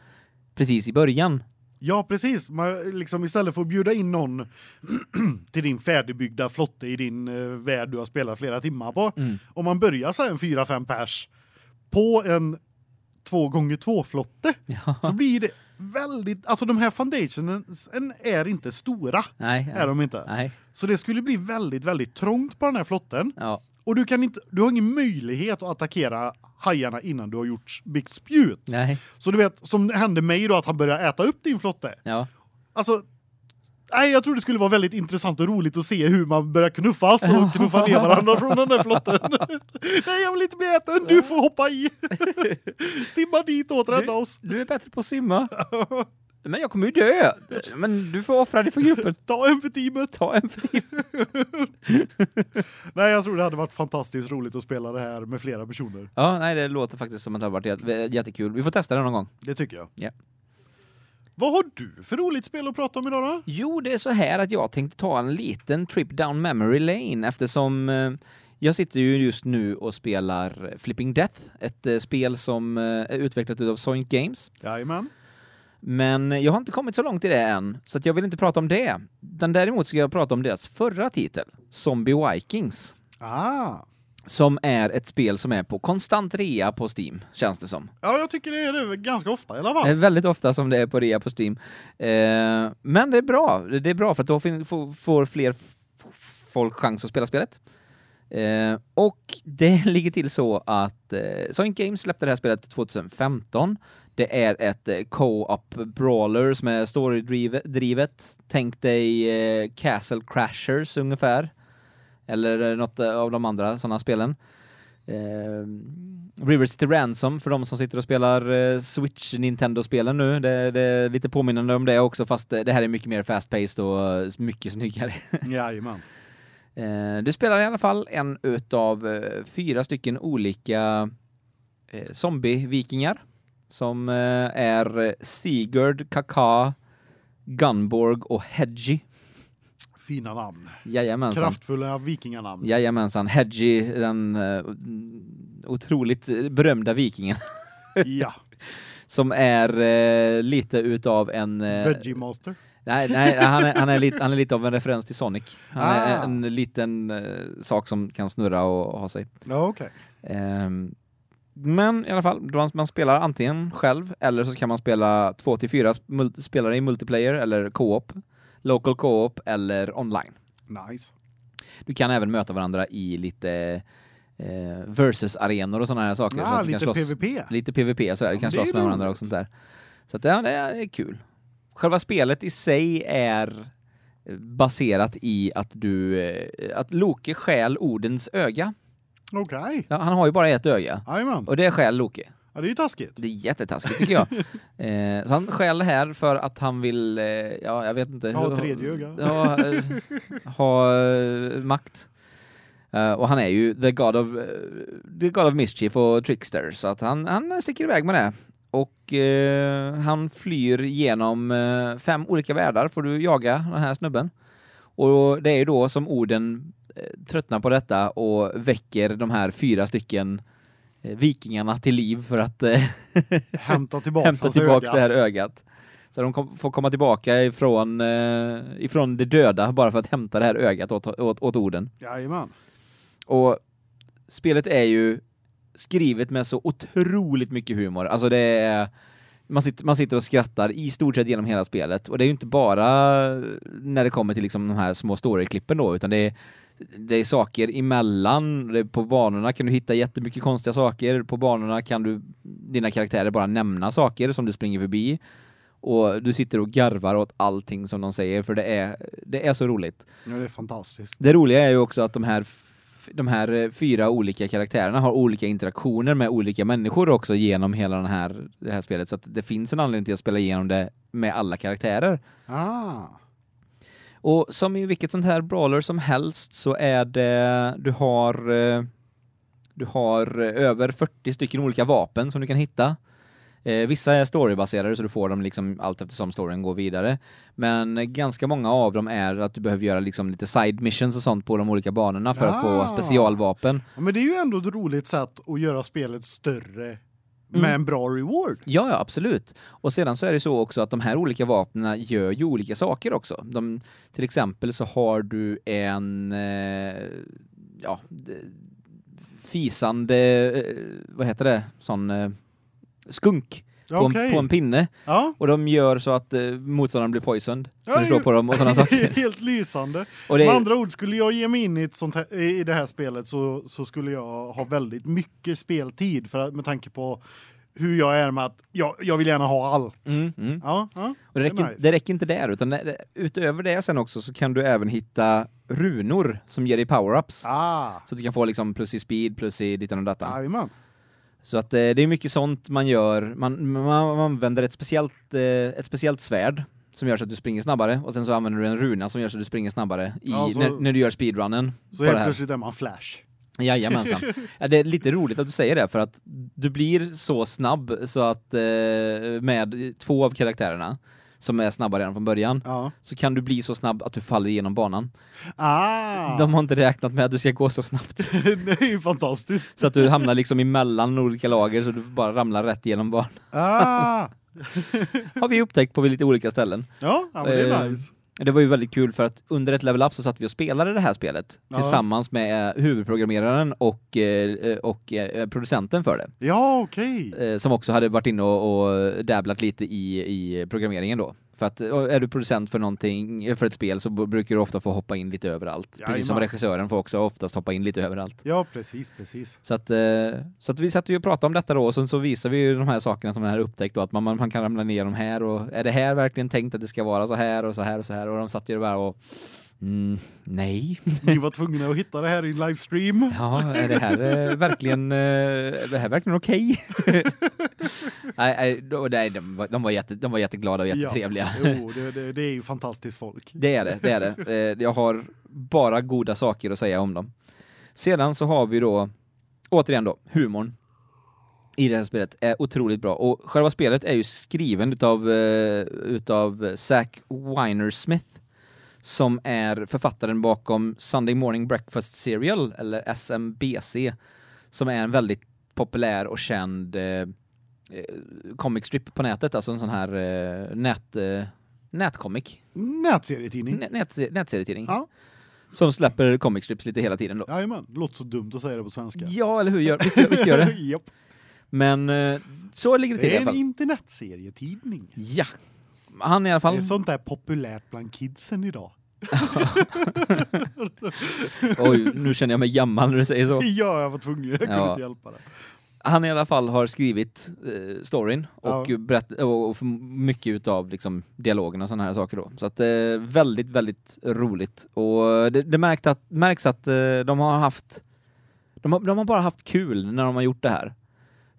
precis i början. Ja, precis. Man, liksom istället för att bjuda in någon till din färdigbyggda flotte i din eh, värld du har spelat flera timmar på. Mm. Om man börjar så här en 4-5 pers på en 2 gånger 2 flotte Ja. så blir det väldigt alltså de här foundationen är inte stora Nej. är de inte. Nej. Så det skulle bli väldigt väldigt trångt på den här flotten Ja. och du kan inte du har ingen möjlighet att attackera hajarna innan du har gjort byggt spjut. Nej. Så du vet som hände mig då att han började äta upp din flotte. Ja. Alltså Nej, jag tror det skulle vara väldigt intressant och roligt att se hur man börjar knuffas och knuffa ner varandra från den där flotten. Nej, jag vill inte bli äten. Du får hoppa i. Simma dit och rädda oss. Du är bättre på att simma. Men jag kommer ju dö. Men du får offra dig för gruppen. Ta en för teamet. Ta en för team. Nej, jag tror det hade varit fantastiskt roligt att spela det här med flera personer. Ja, nej det låter faktiskt som att det har varit jät- jättekul. Vi får testa det någon gång. Det tycker jag. Ja. Vad har du för roligt spel att prata om idag då? Jo, det är så här att jag tänkte ta en liten trip down memory lane eftersom eh, jag sitter ju just nu och spelar Flipping Death, ett eh, spel som eh, är utvecklat av Sonic Games. Jajamän. Men jag har inte kommit så långt i det än, så jag vill inte prata om det. Den däremot ska jag prata om deras förra titel, Zombie Vikings, Ah. Som är ett spel som är på konstant rea på Steam, känns det som. Ja, jag tycker det är det ganska ofta i alla Det är fall. väldigt ofta som det är på rea på Steam. Eh, men det är bra. Det är bra för att då får, fler folk chans att spela spelet. Eh, och det ligger till så att eh, Sonic Games släppte det här spelet 2015. Det är ett eh, co-op brawler som är story-drivet. Tänk dig eh, Castle Crashers ungefär. Eller eh, något eh, av de andra sådana spelen. Eh, River City Ransom för de som sitter och spelar eh, Switch Nintendo-spelen nu. Det, det är lite påminnande om det också fast det, det här är mycket mer fast-paced och eh, mycket snyggare. Jajamän. Eh, du spelar i alla fall en utav eh, fyra stycken olika eh, zombie-vikingar som eh, är Sigurd, Kaka, Gunborg och Hedgie. Fina namn. Jajamensan. Kraftfulla vikinganamn. Jajamensan. Hedgie, den eh, otroligt berömda vikingen Ja. som är eh, lite utav en... Eh, Veggie Master. Nej, nej han, är, han, är lite, han är lite av en referens till Sonic. Han är Ah. en liten eh, sak som kan snurra och ha sig. Ja, okej. Ehm, men i alla fall, man, spelar antingen själv eller så kan man spela två till fyra spelare i multiplayer eller co-op, local co-op eller online. Nice. Du kan även möta varandra i lite eh, versus-arenor och sådana här saker. så Ja, att du lite kan slåss, PVP. Lite PVP och sådär, du Ja, kan det är slåss med varandra roligt. och sånt där. Så att, ja, det är kul. Själva spelet i sig är eh, baserat i att du, eh, att Loke stjäl Odens öga. Okej. Ja, han har ju bara ett öga. Jajamän. Och det stjäl Loke. Ja, det är ju taskigt. Det är jättetaskigt tycker jag. eh, så han stjäl det här för att han vill, eh, ja jag vet inte. Ha tredje öga. Ha, eh, ha eh, makt. Eh, och han är ju the god of, eh, the god of mischief och trickster så att han, han sticker iväg med det. Och han flyr genom fem olika världar får du jaga den här snubben. Och det är ju då som orden tröttnar på detta och väcker de här fyra stycken vikingarna till liv för att eh, Hämta tillbaka hämta hans tillbaks öga. det här ögat. Så de kom, får komma tillbaka ifrån, eh, ifrån det döda bara för att hämta det här ögat åt, åt, åt orden. Jajamän. Och spelet är ju skrivet med så otroligt mycket humor. Alltså det är man sitter, man sitter och skrattar i stort sett genom hela spelet och det är ju inte bara när det kommer till liksom de här små storyklippen då utan det är det är saker emellan, på banorna kan du hitta jättemycket konstiga saker, på banorna kan du dina karaktärer bara nämna saker som du springer förbi och du sitter och garvar åt allting som de säger för det är det är så roligt. Ja, det är fantastiskt. Det roliga är ju också att de här de här eh, fyra olika karaktärerna har olika interaktioner med olika människor också genom hela den här, det här spelet så att det finns en anledning till att spela igenom det med alla karaktärer. Ah. Och som i vilket sånt här brawler som helst så är det du har eh, du har eh, över 40 stycken olika vapen som du kan hitta. Eh, vissa är storybaserade så du får dem liksom allt eftersom storyn går vidare. Men ganska många av dem är att du behöver göra liksom lite side missions och sånt på de olika banorna för att få Ah. specialvapen. Ja, men det är ju ändå ett roligt sätt att göra spelet större med Mm. en bra reward. Ja, ja, absolut. Och sedan så är det så också att de här olika vapnen gör ju olika saker också. De, till exempel så har du en eh, ja, fisande eh, vad heter det? Sån eh, skunk på, Okej. en, på en pinne Ja. och de gör så att eh, motståndaren blir poisoned Ja, när du det slår på dem och sådana saker. helt lysande. Och det Med andra ord, skulle jag ge mig in i, här, i det här spelet så, så skulle jag ha väldigt mycket speltid för att, med tanke på hur jag är med att jag, jag vill gärna ha allt. mm, mm. Ja, ja. Och det räcker, nice. det räcker inte där utan det, utöver det sen också så kan du även hitta runor som ger dig power-ups. Ah, Så att du kan få liksom plus i speed, plus i dittan och dattan. jajamän. Så att eh, det är mycket sånt man gör. Man, man, man använder ett speciellt, eh, ett speciellt svärd som gör så att du springer snabbare och sen så använder du en runa som gör så att du springer snabbare i, Ja, så- när, när du gör speedrunnen. Så helt plötsligt är man Flash. Jajamensan. ja, det är lite roligt att du säger det för att du blir så snabb så att eh, med två av karaktärerna som är snabba redan från början Ja. så kan du bli så snabb att du faller igenom banan. Ah, De har inte räknat med att du ska gå så snabbt. det är ju fantastiskt. Så att du hamnar liksom emellan olika lager så du bara ramlar rätt igenom banan. Ah. Har vi upptäckt på lite olika ställen. Ja, ja men det är Eh, nice. Det var ju väldigt kul för att under ett level up så satt vi och spelade det här spelet Ja. tillsammans med eh, huvudprogrammeraren och, eh, och eh, producenten för det. Ja, okej. Eh, som också hade varit inne och, och dabblat lite i, i programmeringen då. För att är du producent för någonting, för ett spel så brukar du ofta få hoppa in lite överallt. Precis som regissören får också oftast hoppa in lite överallt. Ja, precis, precis. Så att, eh, så att vi satt ju och pratade om detta då och sen så visar vi ju de här sakerna som är upptäckt då, att man, man kan ramla ner de här och är det här verkligen tänkt att det ska vara så här och så här och så här och de satt ju bara och mm, nej. Vi var tvungna att hitta det här i livestream. Ja, är det här eh, verkligen eh, är det här verkligen okej? nej, nej, då- nej, de var de var jätte de var jätteglada och jättetrevliga. Ja, jo, det, det, det är ju fantastiskt folk. Det är det, det är det. Eh, Jag har bara goda saker att säga om dem. Sedan så har vi då, återigen då, humorn i det här spelet är otroligt bra. Och själva spelet är ju skriven utav, eh, utav Zack Weinersmith som är författaren bakom Sunday Morning Breakfast Cereal, eller SMBC, som är en väldigt populär och känd eh, eh, comic strip på nätet, alltså en sån här eh, nät, eh, nätcomic. Nätserietidning. Nät, nät, nätserietidning. Ja. Som släpper comic strips lite hela tiden då. Jajamän, låter så dumt att säga det på svenska. Ja, eller hur? Gör, visst, visst gör det? Japp. Men eh, så ligger det till Det i är alla en fall. internetserietidning. Ja. Han i alla Det fall... är sånt där populärt bland kidsen idag. Oj, nu känner jag mig gammal när du säger så. Ja, jag var tvungen. Jag kunde Ja. inte hjälpa det. Han i alla fall har skrivit eh, storyn och, Ja. berätt, och, och mycket utav liksom, dialogen och sådana här saker då. Så att eh, väldigt, väldigt roligt. Och det, det märkt att, märks att eh, de har haft de har, de har bara haft kul när de har gjort det här.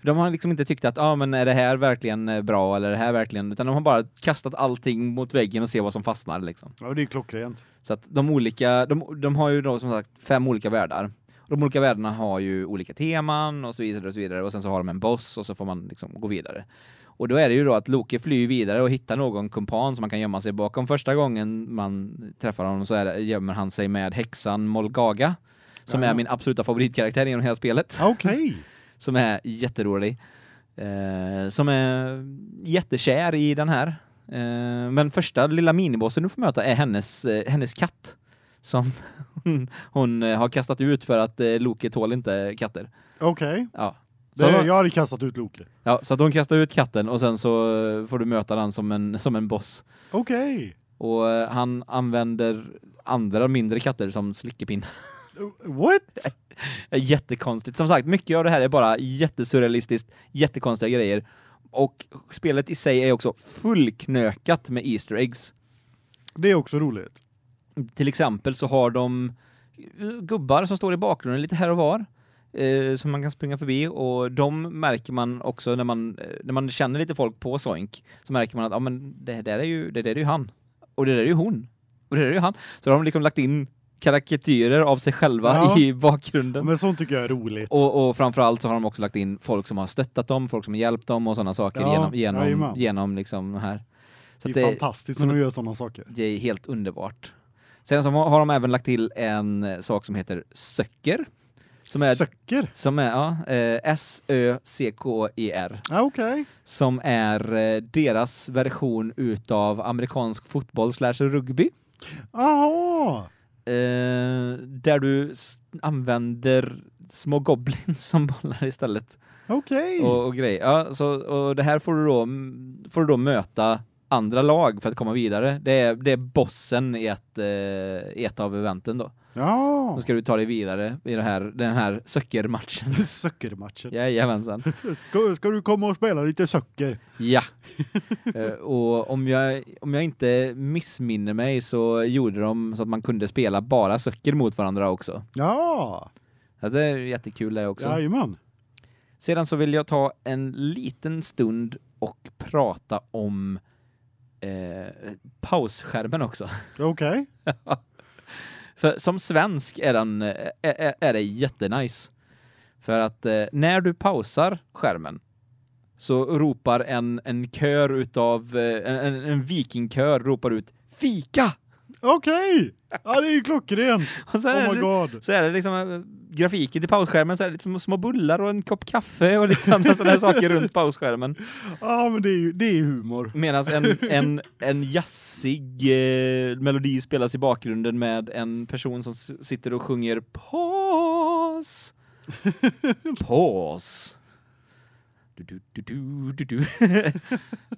För de har liksom inte tyckt att, ja ah, men är det här verkligen eh, bra eller är det här verkligen, utan de har bara kastat allting mot väggen och se vad som fastnar liksom. Ja, det är klockrent. Så att de olika, de, de har ju då som sagt fem olika världar. De olika världarna har ju olika teman och så vidare och så vidare och sen så har de en boss och så får man liksom gå vidare. Och då är det ju då att Loke flyr vidare och hittar någon kumpan som man kan gömma sig bakom. Första gången man träffar honom så är det, gömmer han sig med häxan Molgaga som Ja. är min absoluta favoritkaraktär genom hela spelet Okej. som är jätterolig. Eh, som är jättekär i den här. Eh, men första lilla minibossen du får möta är hennes, eh, hennes katt. Som hon, hon eh, har kastat ut för att eh, Loke tål inte katter. Okej. Ja. Det- Så, Jag hade kastat ut Loke. ja, så att hon kastar ut katten och sen så eh, får du möta den som en, som en boss. Okej. Och eh, han använder andra mindre katter som slickepinn. What? Jättekonstigt. Som sagt, mycket av det här är bara jättesurrealistiskt, jättekonstiga grejer. Och spelet i sig är också fullknökat med Easter eggs. Det är också roligt. Till exempel så har de eh, gubbar som står i bakgrunden lite här och var. Eh, som man kan springa förbi och de märker man också när man eh, när man känner lite folk på Soink så märker man att ja men det där är ju det där är ju han och det där är ju hon och det där är ju han. Så de har liksom lagt in karikatyrer av sig själva Ja. i bakgrunden. Men sånt tycker jag är roligt. Och, och framförallt så har de också lagt in folk som har stöttat dem, folk som har hjälpt dem och sådana saker Ja, genom, genom, jajamän. genom liksom här. Så det är fantastiskt när de gör sådana saker. det är helt underbart. Sen så har de även lagt till en sak som heter Söcker. Som är, Söcker? som är ja, eh, S-Ö-C-K-E-R. Ja, okej. Som är eh, deras version utav amerikansk fotboll slash rugby. Jaha. Eh, där du använder små goblins som bollar istället. Okej. och, och grejer. Ja, så och det här får du då får du då möta andra lag för att komma vidare. Det är det är bossen i ett eh, i ett av eventen då. Ja. Så ska du ta dig vidare i det här den här söckermatchen. Söckermatchen. Jajamensan. Ska, ska du komma och spela lite söcker? Ja. Eh, och om jag om jag inte missminner mig så gjorde de så att man kunde spela bara söcker mot varandra också. Ja. Ja, det är jättekul det också. Jajamän. Sedan så vill jag ta en liten stund och prata om eh, pausskärmen också. Okej. För som svensk är den är, är det jättenice. För att eh, när du pausar skärmen så ropar en en kör utav en, en vikingkör ropar ut fika. Okej. Ja, det är ju klockrent. Och så är, Oh my det, god. så är det liksom eh, grafiken till pausskärmen så är det lite små- bullar och en kopp kaffe och lite andra sådana saker runt pausskärmen. Ja, men det är ju det är humor. Medan en, en, en jazzig eh, melodi spelas i bakgrunden med en person som sitter och sjunger paus. Paus. Du, du, du, du, du, du.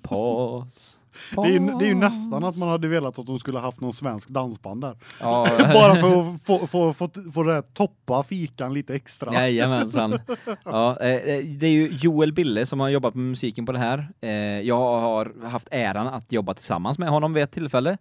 Paus. Det är, ju, det är ju nästan att man hade velat att de skulle haft någon svensk dansband där. Ja, Bara för att få få få få det här toppa fikan lite extra. Jajamensan. Ja, eh, det är ju Joel Bille som har jobbat med musiken på det här. Eh, Jag har haft äran att jobba tillsammans med honom vid ett tillfälle.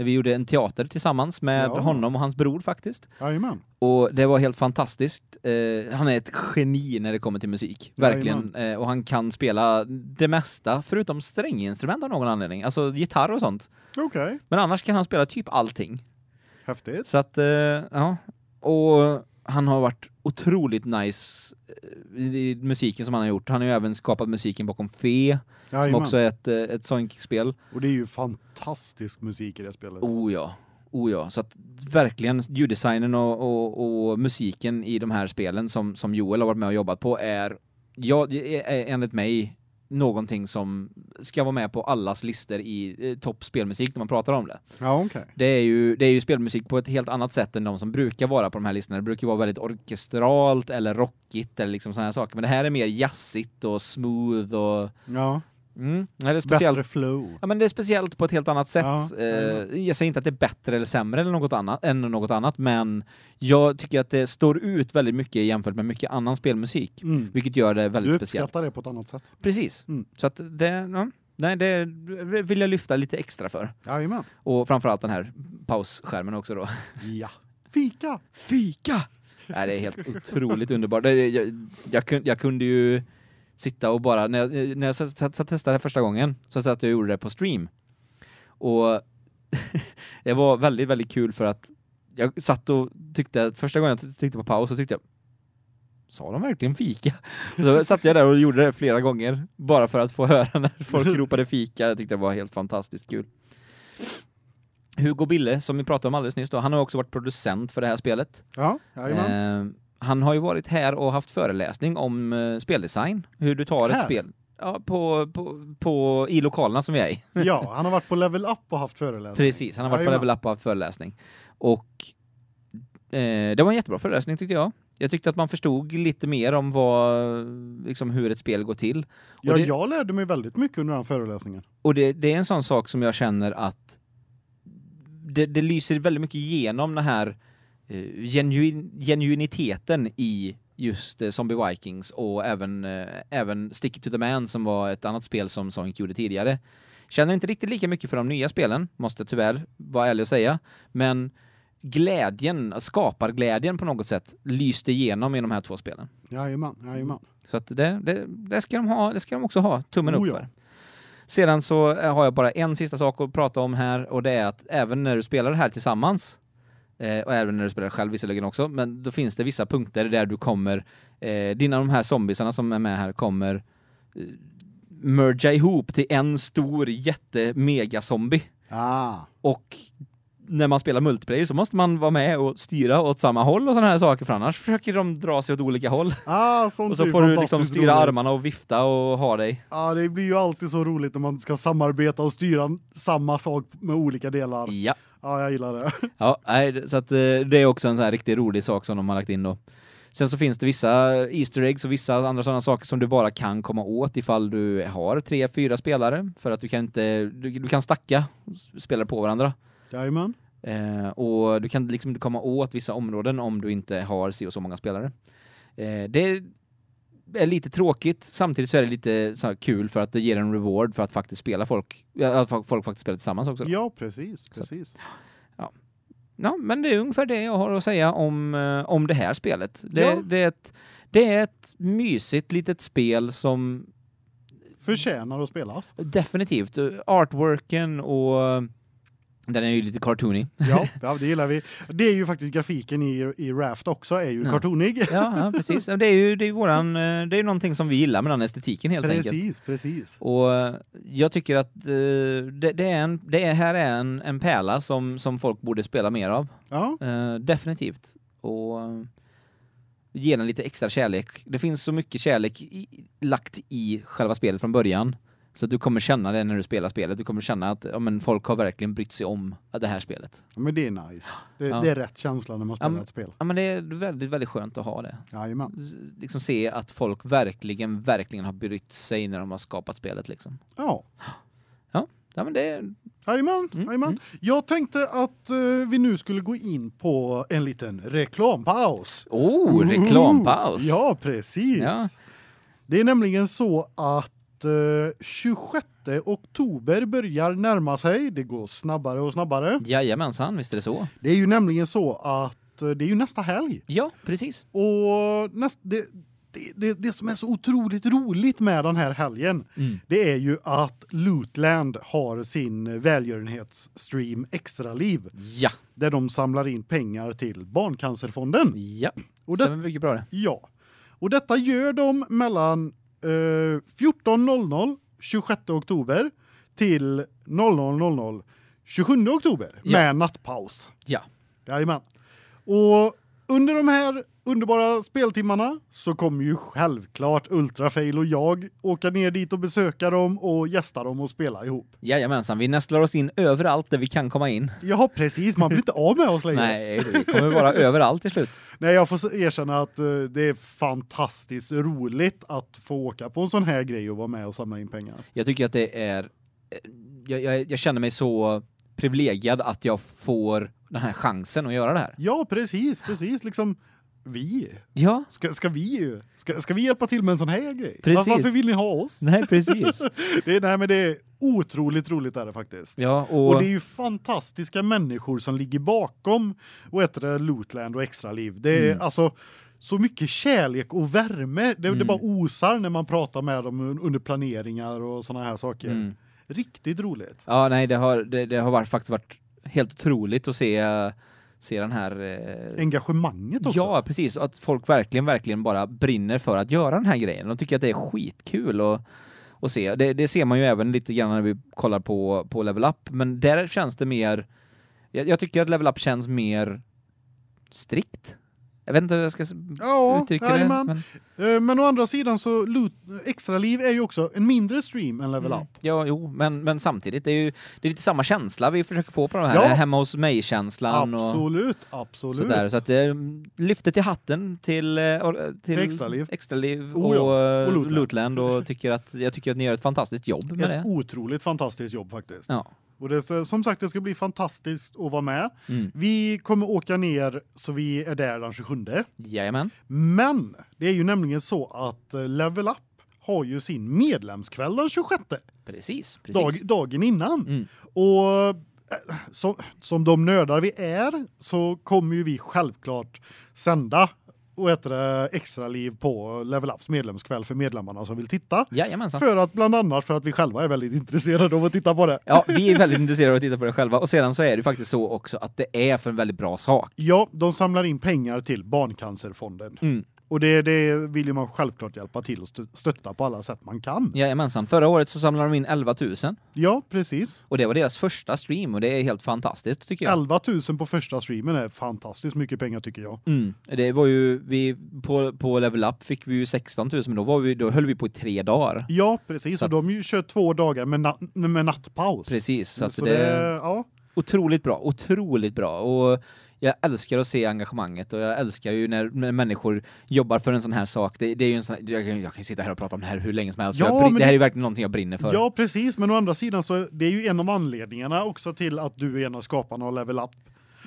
När vi gjorde en teater tillsammans med Ja. honom och hans bror faktiskt. Jajamän. Och det var helt fantastiskt. Eh, han är ett geni när det kommer till musik. Verkligen. Eh, och han kan spela det mesta, förutom stränginstrument av någon anledning. Alltså gitarr och sånt. Okej. Men annars kan han spela typ allting. Häftigt. Så att, eh, ja. Och han har varit otroligt nice eh, i musiken som han har gjort. Han har ju även skapat musiken bakom Fe, som Jajamän. också är ett, eh, ett Sonic-spel. Och det är ju fantastisk musik i det spelet. Oh ja. Oh ja, så att verkligen ljuddesignen och, och, och musiken i de här spelen som, som Joel har varit med och jobbat på är, ja, enligt mig någonting som ska vara med på allas listor i eh, toppspelmusik när man pratar om det. Ja, okej. Det är ju det är ju spelmusik på ett helt annat sätt än de som brukar vara på de här listorna. Det brukar vara väldigt orkestralt eller rockigt eller liksom såna här saker, men det här är mer jazzigt och smooth och Ja. Mm, ja, det är speciellt Bättre flow. Ja men det är speciellt på ett helt annat sätt. Ja, eh, jag säger inte att det är bättre eller sämre eller något annat än något annat, men jag tycker att det står ut väldigt mycket jämfört med mycket annan spelmusik, Mm. vilket gör det väldigt Du speciellt. uppskattar det på ett annat sätt. Precis. Mm. Så att det ja, nej det vill jag lyfta lite extra för. Jajamän. Och framförallt den här pausskärmen också då. Ja. Fika! Fika. Nej, det är helt otroligt underbart. Jag, jag, kunde, jag kunde ju sitta och bara när jag, när jag satt, satt, satt testade det första gången så satt jag och gjorde det på stream. Och det var väldigt väldigt kul för att jag satt och tyckte att första gången jag tryckte på paus så tyckte jag Sa de verkligen fika? Så satt jag där och gjorde det flera gånger bara för att få höra när folk ropade fika. Jag tyckte det var helt fantastiskt kul. Hugo Bille, som vi pratade om alldeles nyss då, han har också varit producent för det här spelet. Ja, jajamän. Eh, han har ju varit här och haft föreläsning om eh, speldesign, hur du tar Här? ett spel. Ja, på, på, på, i lokalerna som vi är i. Ja, han har varit på Level Up och haft föreläsning. Precis, han har varit på Jajamän. Level Up och haft föreläsning. Och eh, det var en jättebra föreläsning tyckte jag. Jag tyckte att man förstod lite mer om vad, liksom hur ett spel går till. Ja, det- jag lärde mig väldigt mycket under den föreläsningen. Och det, det är en sån sak som jag känner att det, det lyser väldigt mycket igenom den här genuin, genuiniteten i just eh, Zombie Vikings och även, eh, även Stick It To The Man som var ett annat spel som Sonic gjorde tidigare. Känner inte riktigt lika mycket för de nya spelen, måste tyvärr vara ärlig och säga, men glädjen, skaparglädjen på något sätt lyste igenom i de här två spelen. Jajamän, jajamän. Så att det, det, det, ska de ha, det ska de också ha tummen Oh upp ja. för. Sedan så eh, har jag bara en sista sak att prata om här och det är att även när du spelar det här tillsammans eh, och även när du spelar själv visserligen också, men då finns det vissa punkter där du kommer, eh, dina de här zombiesarna som är med här kommer eh, merga ihop till en stor jätte mega zombie Ah. och när man spelar multiplayer så måste man vara med och styra åt samma håll och sådana här saker för annars försöker de dra sig åt olika håll. Ah, sånt Och så får du liksom styra roligt. armarna och vifta och ha dig. Ja, det blir ju alltid så roligt när man ska samarbeta och styra samma sak med olika delar. Ja. Ja, jag gillar det. Ja, nej, så att eh, det är också en sån här riktigt rolig sak som de har lagt in då. Sen så finns det vissa Easter eggs och vissa andra sådana saker som du bara kan komma åt ifall du har tre, fyra spelare för att du kan inte du, du kan stacka spelare på varandra. Jajamän. Eh, och du kan liksom inte komma åt vissa områden om du inte har si och så många spelare. Eh, det är, lite tråkigt, samtidigt så är det lite så kul för att det ger en reward för att faktiskt spela folk, ja, att folk faktiskt spelar tillsammans också. då. Ja, precis, precis. Ja, men det är ungefär det jag har att säga om, eh, om det här spelet. Det, Ja. det, är ett, det är ett mysigt litet spel som Förtjänar att spelas. definitivt, artworken och den är ju lite cartoony. Ja, ja, det gillar vi. Det är ju faktiskt grafiken i, i Raft också är ju Ja. cartoonig. Ja, ja precis. Det är ju det är våran, eh, det är ju någonting som vi gillar med den estetiken helt enkelt. Precis, precis. Och eh, jag tycker att eh, det, det är en, det är, här är en, en pärla som, som folk borde spela mer av. Ja, definitivt. Och ge den lite extra kärlek. Det finns så mycket kärlek i, lagt i själva spelet från början. Så du kommer känna det när du spelar spelet. Du kommer känna att ja, men folk har verkligen brytt sig om det här spelet. Ja, men det är nice. Det, Ja. det är rätt känsla när man spelar men- ett spel. Ja men det är väldigt väldigt skönt att ha det. S- Liksom se att folk verkligen verkligen har brytt sig när de har skapat spelet liksom. Ja. Ja men det Jajamän, Mm, mm. Jag tänkte att eh, vi nu skulle gå in på en liten reklampaus. Oh, reklampaus. Ja, precis. Ja. Det är nämligen så att eh, 26 oktober börjar närma sig. Det går snabbare och snabbare. Jajamensan, visst är det så. Det är ju nämligen så att eh, det är ju nästa helg Ja, precis. och näst, det, det, det, det som är så otroligt roligt med den här helgen Mm. det är ju att Lootland har sin välgörenhetsstream Extra liv Ja, där de samlar in pengar till Barncancerfonden. ja. Och det- Stämmer mycket bra det. Ja. Och detta gör de mellan 14.00 26 oktober till 00.00 27 oktober Ja. med nattpaus. Ja. Jajamän. Och under de här underbara speltimmarna så kommer ju självklart Ultrafail och jag åka ner dit och besöka dem och gästa dem och spela ihop. Jajamensan, vi nästlar oss in överallt där vi kan komma in. Ja, precis. Man blir inte av med oss längre. Nej, vi kommer vara överallt till slut. Nej, jag får erkänna att eh, det är fantastiskt roligt att få åka på en sån här grej och vara med och samla in pengar. Jag tycker att det är... eh, Jag, jag, jag känner mig så privilegierad att jag får den här chansen att göra det här. Ja, precis, precis liksom vi. Ja, Ska ska vi ska, ska vi hjälpa till med en sån här grej? Precis. Var- Varför vill ni ha oss? nej precis. Det är nej men det är otroligt roligt är det faktiskt. Ja, och... Och det är ju fantastiska människor som ligger bakom vad heter det Lootland och Extraliv. Det är Mm. alltså så mycket kärlek och värme. Det, det Mm. bara osar när man pratar med dem un- under planeringar och såna här saker. Mm. Riktigt roligt. Ja, nej, det har, det, det har varit, faktiskt varit helt otroligt att se, se den här... Eh... Engagemanget också. Ja, precis. Och att folk verkligen, verkligen bara brinner för att göra den här grejen. De tycker att det är skitkul och att se. Det, det ser man ju även lite grann när vi kollar på, på Level Up, men där känns det mer... Jag, jag tycker att Level Up känns mer strikt. Jag vet inte hur jag ska Ja, uttrycka det. Men, Eh, Men å andra sidan så loot, Extraliv är ju också en mindre stream än Level Mm. Up. Ja, jo, men, men samtidigt, det är ju det är lite samma känsla vi försöker få på de här Ja. hemma hos mig-känslan och Absolut, absolut. sådär. Så att det lyfter till hatten till, eh, till Extraliv. Extraliv Oh ja, och, eh, och Lootland. Lootland och tycker att, jag tycker att ni gör ett fantastiskt jobb med Ett det. otroligt fantastiskt jobb faktiskt. Ja. Och det som sagt det ska bli fantastiskt att vara med. Mm. Vi kommer åka ner så vi är där den 27. Jajamän. Men det är ju nämligen så att eh, Level Up har ju sin medlemskväll den 26. Precis, precis. Dag, dagen innan. Mm. Och eh, som, som de nördar vi är så kommer ju vi självklart sända och heter det extra liv på Level Ups medlemskväll för medlemmarna som vill titta. Jajamensan. För att bland annat för att vi själva är väldigt intresserade av att titta på det. Ja, vi är väldigt intresserade av att titta på det själva. Och sedan så är det faktiskt så också att det är för en väldigt bra sak. Ja, de samlar in pengar till Barncancerfonden. Mm. Och det, det vill ju man självklart hjälpa till och stö- stötta på alla sätt man kan. Jajamensan. Förra året så samlade de in 11 000. Ja, precis. Och det var deras första stream och det är helt fantastiskt tycker jag. 11 000 på första streamen är fantastiskt mycket pengar tycker jag. Mm. Det var ju, vi, på, på Level Up fick vi ju 16 000 men då, var vi, då höll vi på i tre dagar. Ja, precis. Så och de ju kört två dagar med, na med nattpaus. Precis, så, Så det, det, ja. otroligt bra, otroligt bra. Och jag älskar att se engagemanget och jag älskar ju när, när människor jobbar för en sån här sak. Det, det är ju en sån, jag, jag kan sitta här och prata om det här hur länge som helst. Ja, jag, det här är ju verkligen någonting jag brinner för. Ja, precis. Men å andra sidan så det är ju en av anledningarna också till att du är en av skaparna av Level Up.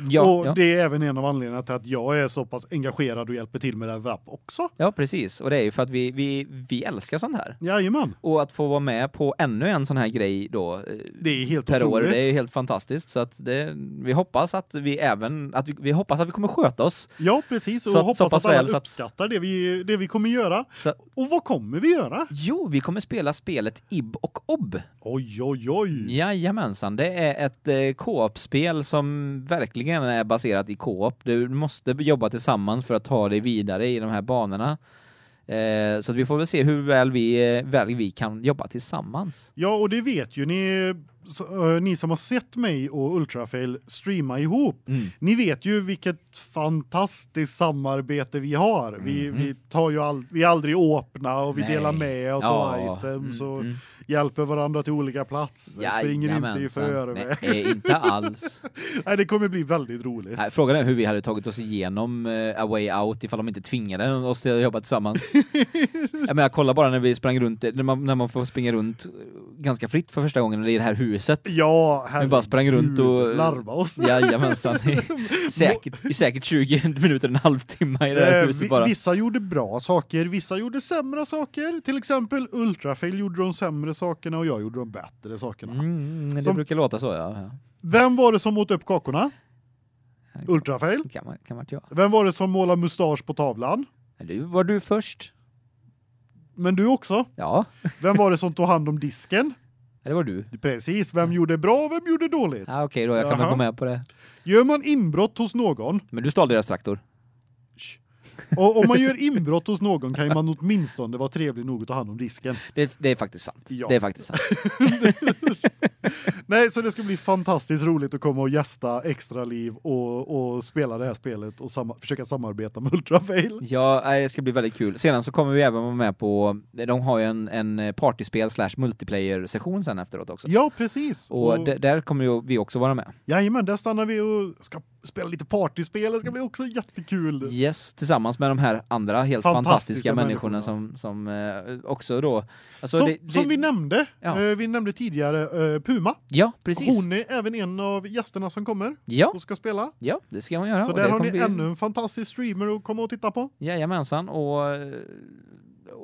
Ja, och ja. det är även en av anledningarna till att jag är så pass engagerad och hjälper till med Level Up också. ja, precis. Och det är ju för att vi, vi, vi älskar sånt här. Jajamän. Och att få vara med på ännu en sån här grej då eh, Det är helt per år, otroligt. det är helt fantastiskt. Så att det, vi hoppas att vi även, att vi, vi hoppas att vi kommer sköta oss. Ja, precis. Och Så att- så hoppas pass att alla väl så att- uppskattar det vi, det vi kommer göra. Så, Och vad kommer vi göra? jo, vi kommer spela spelet IB och OB. Oj, oj, oj. Jajamensan, det är ett eh, co-op-spel som verkligen är baserat i co-op. Du måste jobba tillsammans för att ta dig vidare i de här banorna. Eh, så vi får väl se hur väl vi, eh, väl vi kan jobba tillsammans. Ja, och det vet ju ni, så, eh, ni som har sett mig och Ultrafail streama ihop. Mm. Ni vet ju vilket fantastiskt samarbete vi har. Vi, Mhm. vi tar ju all, vi är aldrig öppna och vi Nej. delar med oss Ja, av items mm, och mm. Hjälper varandra till olika platser, springer inte i Jajamensan. förväg. Nej, inte alls. Nej, det kommer bli väldigt roligt. Nej, frågan är hur vi hade tagit oss igenom uh, A Way Out ifall de inte tvingade oss till att jobba tillsammans. jag menar, kolla bara när vi sprang runt, när man, när man får springa runt ganska fritt för första gången i det här huset. Ja, Vi bara sprang runt och larva oss. Jajamensan. I säkert, i säkert 20 minuter, en halvtimme i det här Eh, huset bara. Vissa gjorde bra saker, vissa gjorde sämre saker. Till exempel Ultrafail gjorde de sämre sakerna och jag gjorde de bättre sakerna. Mm, det Som- brukar låta så, ja. Vem var det som åt upp kakorna? Ultrafail. Kan man, kan man inte jag. Vem var det som målade mustasch på tavlan? Du, var du först? Men du också. Ja, Vem var det som tog hand om disken? det var du. Precis, vem gjorde bra och vem gjorde dåligt? Ja, okej då, jag kan väl gå med på det. Gör man inbrott hos någon, Men du stal deras traktor. Och om man gör inbrott hos någon kan man åtminstone vara trevlig nog att ta hand om disken. Det, det är faktiskt sant. Ja. Det är faktiskt sant. Nej, så det ska bli fantastiskt roligt att komma och gästa Extra Liv och och spela det här spelet och samma, försöka samarbeta med Ultrafail. Ja, det ska bli väldigt kul. Sedan så kommer vi även vara med på, de har ju en, en partyspel multiplayer session sen efteråt också. Ja, precis. Och d- där kommer vi också vara med. Jajamän, där stannar vi och ska spela lite partyspel. Det ska bli också jättekul. Yes, tillsammans med de här andra helt Fantastiska fantastiska, människorna, människorna. som, som eh, också då... Alltså som, det, det, som vi nämnde, Ja. eh, vi nämnde tidigare eh, Puma. Ja, precis. Hon är även en av gästerna som kommer Ja, och ska spela. ja, det ska hon göra. så där har ni bli- ännu en fantastisk streamer att komma och titta på. Jajamensan, och,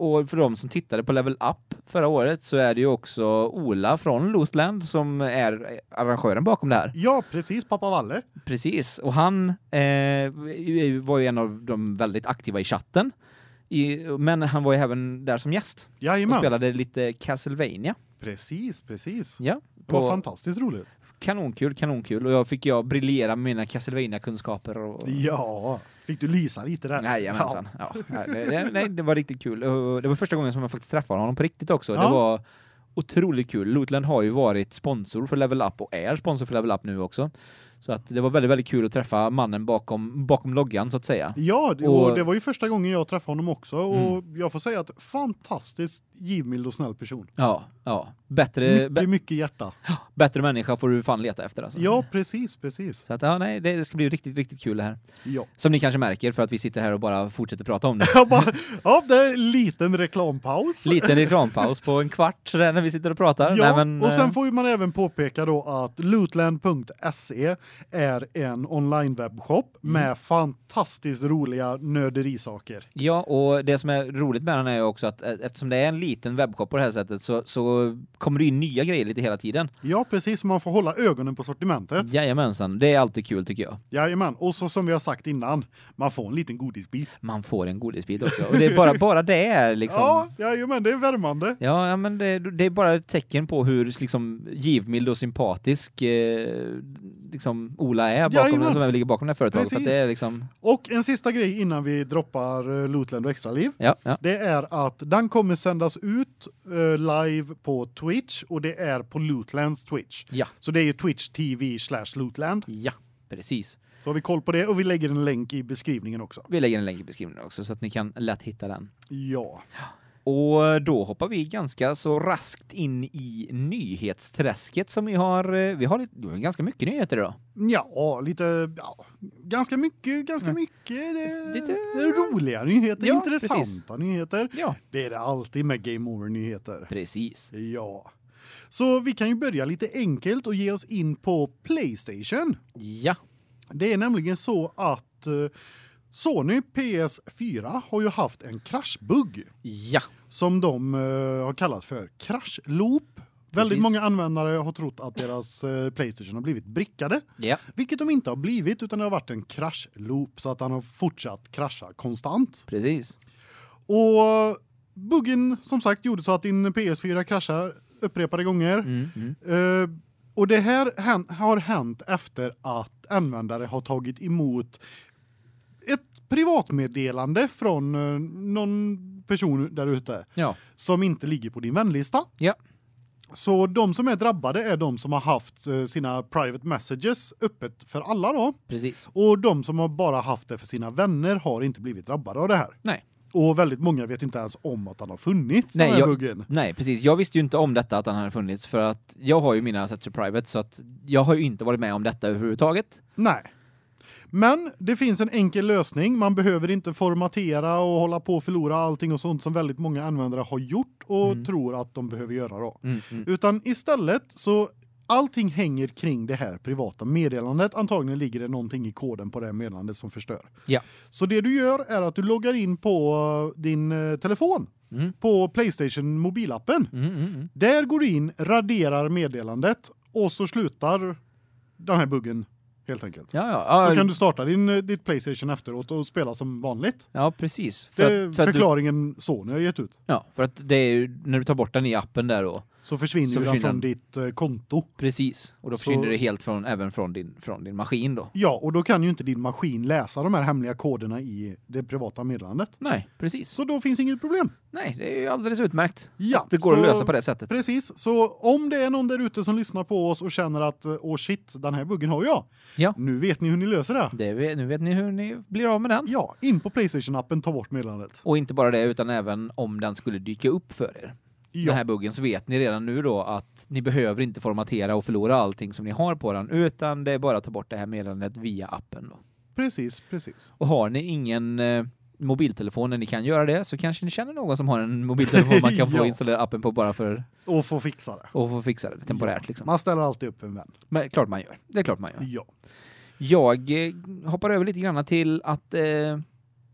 och för de som tittade på Level Up förra året så är det ju också Ola från Lootland som är arrangören bakom det här. Ja, precis, pappa Valle. Precis, och han eh, var ju en av de väldigt aktiva i chatten. I, men han var ju även där som gäst och Jajamän. spelade lite Castlevania. Precis, precis. Ja, Det var fantastiskt roligt. kanonkul, kanonkul och jag fick jag briljera med mina Castlevania kunskaper och Ja, fick du lysa lite där? Jajamensan. Ja. Ja, det, nej, det var riktigt kul. Det var första gången som jag faktiskt träffade honom på riktigt också. Ja. Det var otroligt kul. Lootland har ju varit sponsor för Level Up och är sponsor för Level Up nu också. Så att det var väldigt, väldigt kul att träffa mannen bakom, bakom loggan så att säga. Ja, det, och Och- Mm. det var ju första gången jag träffade honom också och jag får säga att fantastiskt givmild och snäll person. Ja, ja. Bättre, Mycket, bä, mycket hjärta. bättre människa får du fan leta efter alltså. Ja, precis, precis. Så att, ja, nej, det ska bli riktigt, riktigt kul det här. Ja. Som ni kanske märker för att vi sitter här och bara fortsätter prata om det. Bara, ja, det är en liten reklampaus. Liten reklampaus på en kvart när vi sitter och pratar. Ja, Nej, men, och sen eh, får man även påpeka då att lootland.se är en online webbshop Mm. med fantastiskt roliga nöderisaker. Ja, och det som är roligt med den är också att eh, eftersom det är en liten webbshop på det här sättet så, så kommer det in nya grejer lite hela tiden. Ja, precis, man får hålla ögonen på sortimentet. Jajamensan, det är alltid kul tycker jag. Jajamän, och så som vi har sagt innan, man får en liten godisbit. Man får en godisbit också. Och det är bara, bara det är liksom... Ja, jajamän, det är värmande. Ja, ja men det, det är bara ett tecken på hur liksom givmild och sympatisk eh, liksom Ola är bakom, Jajamän. som ligger bakom det här företaget. Så Precis. det är liksom... Och en sista grej innan vi droppar eh, Lootland och Extraliv. Ja, ja. Det är att den kommer sändas ut eh, live på Twitch och det är på Lootlands Twitch. Ja. Så det är ju Twitch TV slash Lootland. Ja, precis. Så har vi koll på det och vi lägger en länk i beskrivningen också. Vi lägger en länk i beskrivningen också så att ni kan lätt hitta den. Ja. Och då hoppar vi ganska så raskt in i nyhetsträsket som vi har eh, vi har lite, ganska mycket nyheter idag. Ja, lite ja, ganska mycket, ganska Ja. mycket det, Lite- roliga nyheter, Ja, intressanta nyheter. Ja, Det är det alltid med Game Over nyheter. precis. Ja. Så vi kan ju börja lite enkelt och ge oss in på PlayStation. Ja. Det är nämligen så att eh, Sony PS4 har ju haft en kraschbugg Ja. som de eh, har kallat för kraschloop. Väldigt många användare har trott att deras eh, PlayStation har blivit brickade, Ja. vilket de inte har blivit utan det har varit en kraschloop så att han har fortsatt krascha konstant. Precis. Och buggen som sagt gjorde så att din PS4 kraschar upprepade gånger. Mm, mm. Eh, och det här har hänt efter att användare har tagit emot ett privatmeddelande från eh, någon person där ute Ja. som inte ligger på din vänlista. Ja. Så de som är drabbade är de som har haft eh, sina private messages öppet för alla då Precis. och de som har bara haft det för sina vänner har inte blivit drabbade av det här. Nej. Och väldigt många vet inte ens om att han har funnits Nej, den jag- buggen. Nej, precis. Jag visste ju inte om detta att han hade funnits för att jag har ju mina Sets to Private så att jag har ju inte varit med om detta överhuvudtaget. Nej. Men det finns en enkel lösning. Man behöver inte formatera och hålla på och förlora allting och sånt som väldigt många användare har gjort och Mm. tror att de behöver göra då. Mm, mm. Utan istället så allting hänger kring det här privata meddelandet. Antagligen ligger det någonting i koden på det meddelandet som förstör. Ja. Så det du gör är att du loggar in på eh, din eh, telefon Mm. på PlayStation mobilappen. Mm, mm, mm. Där går du in, raderar meddelandet och så slutar den här buggen helt enkelt. Ja, ja. Så kan du starta din eh, ditt PlayStation efteråt och spela som vanligt. ja precis. Det För är att, för att du, förklaringen Sony har gett ut. ja, för att det är när du tar bort den i appen där då. Så försvinner Så ju den försvinner från den. ditt eh, konto. Precis. Och då Så- försvinner det helt från även från din från din maskin då. Ja, och då kan ju inte din maskin läsa de här hemliga koderna i det privata meddelandet. Nej, precis. Så då finns inget problem. Nej, det är ju alldeles utmärkt. Ja, Det går så- att lösa på det sättet. Precis. Så om det är någon där ute som lyssnar på oss och känner att åh shit, den här buggen har jag. Ja. Nu vet ni hur ni löser det. Det vet, nu vet ni hur ni blir av med den. Ja, in på PlayStation-appen, ta bort meddelandet. Och inte bara det utan även om den skulle dyka upp för er. Den Ja, här buggen så vet ni redan nu då att ni behöver inte formatera och förlora allting som ni har på den utan det är bara att ta bort det här meddelandet via appen då. precis, precis. Och har ni ingen eh, mobiltelefon när ni kan göra det så kanske ni känner någon som har en mobiltelefon man kan få Ja. installera appen på bara för Och få fixa det. att få fixa det temporärt liksom. Man ställer alltid upp en vän. Men klart man gör. Det är klart man gör. Ja. Jag eh, hoppar över lite grann till att eh,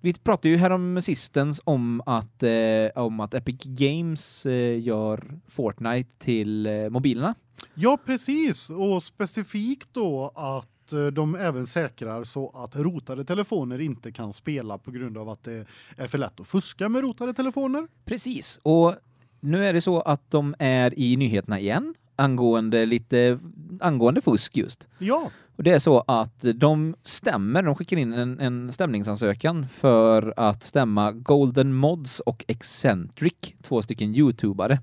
vi pratade ju härom sistens om att eh, om att Epic Games eh, gör Fortnite till eh, mobilerna. Ja, precis. Och specifikt då att eh, de även säkrar så att rotade telefoner inte kan spela på grund av att det är för lätt att fuska med rotade telefoner. Precis. Och nu är det så att de är i nyheterna igen angående lite angående fusk just. Ja, Och det är så att de stämmer, de skickar in en, en stämningsansökan för att stämma Golden Mods och Eccentric, två stycken youtubare.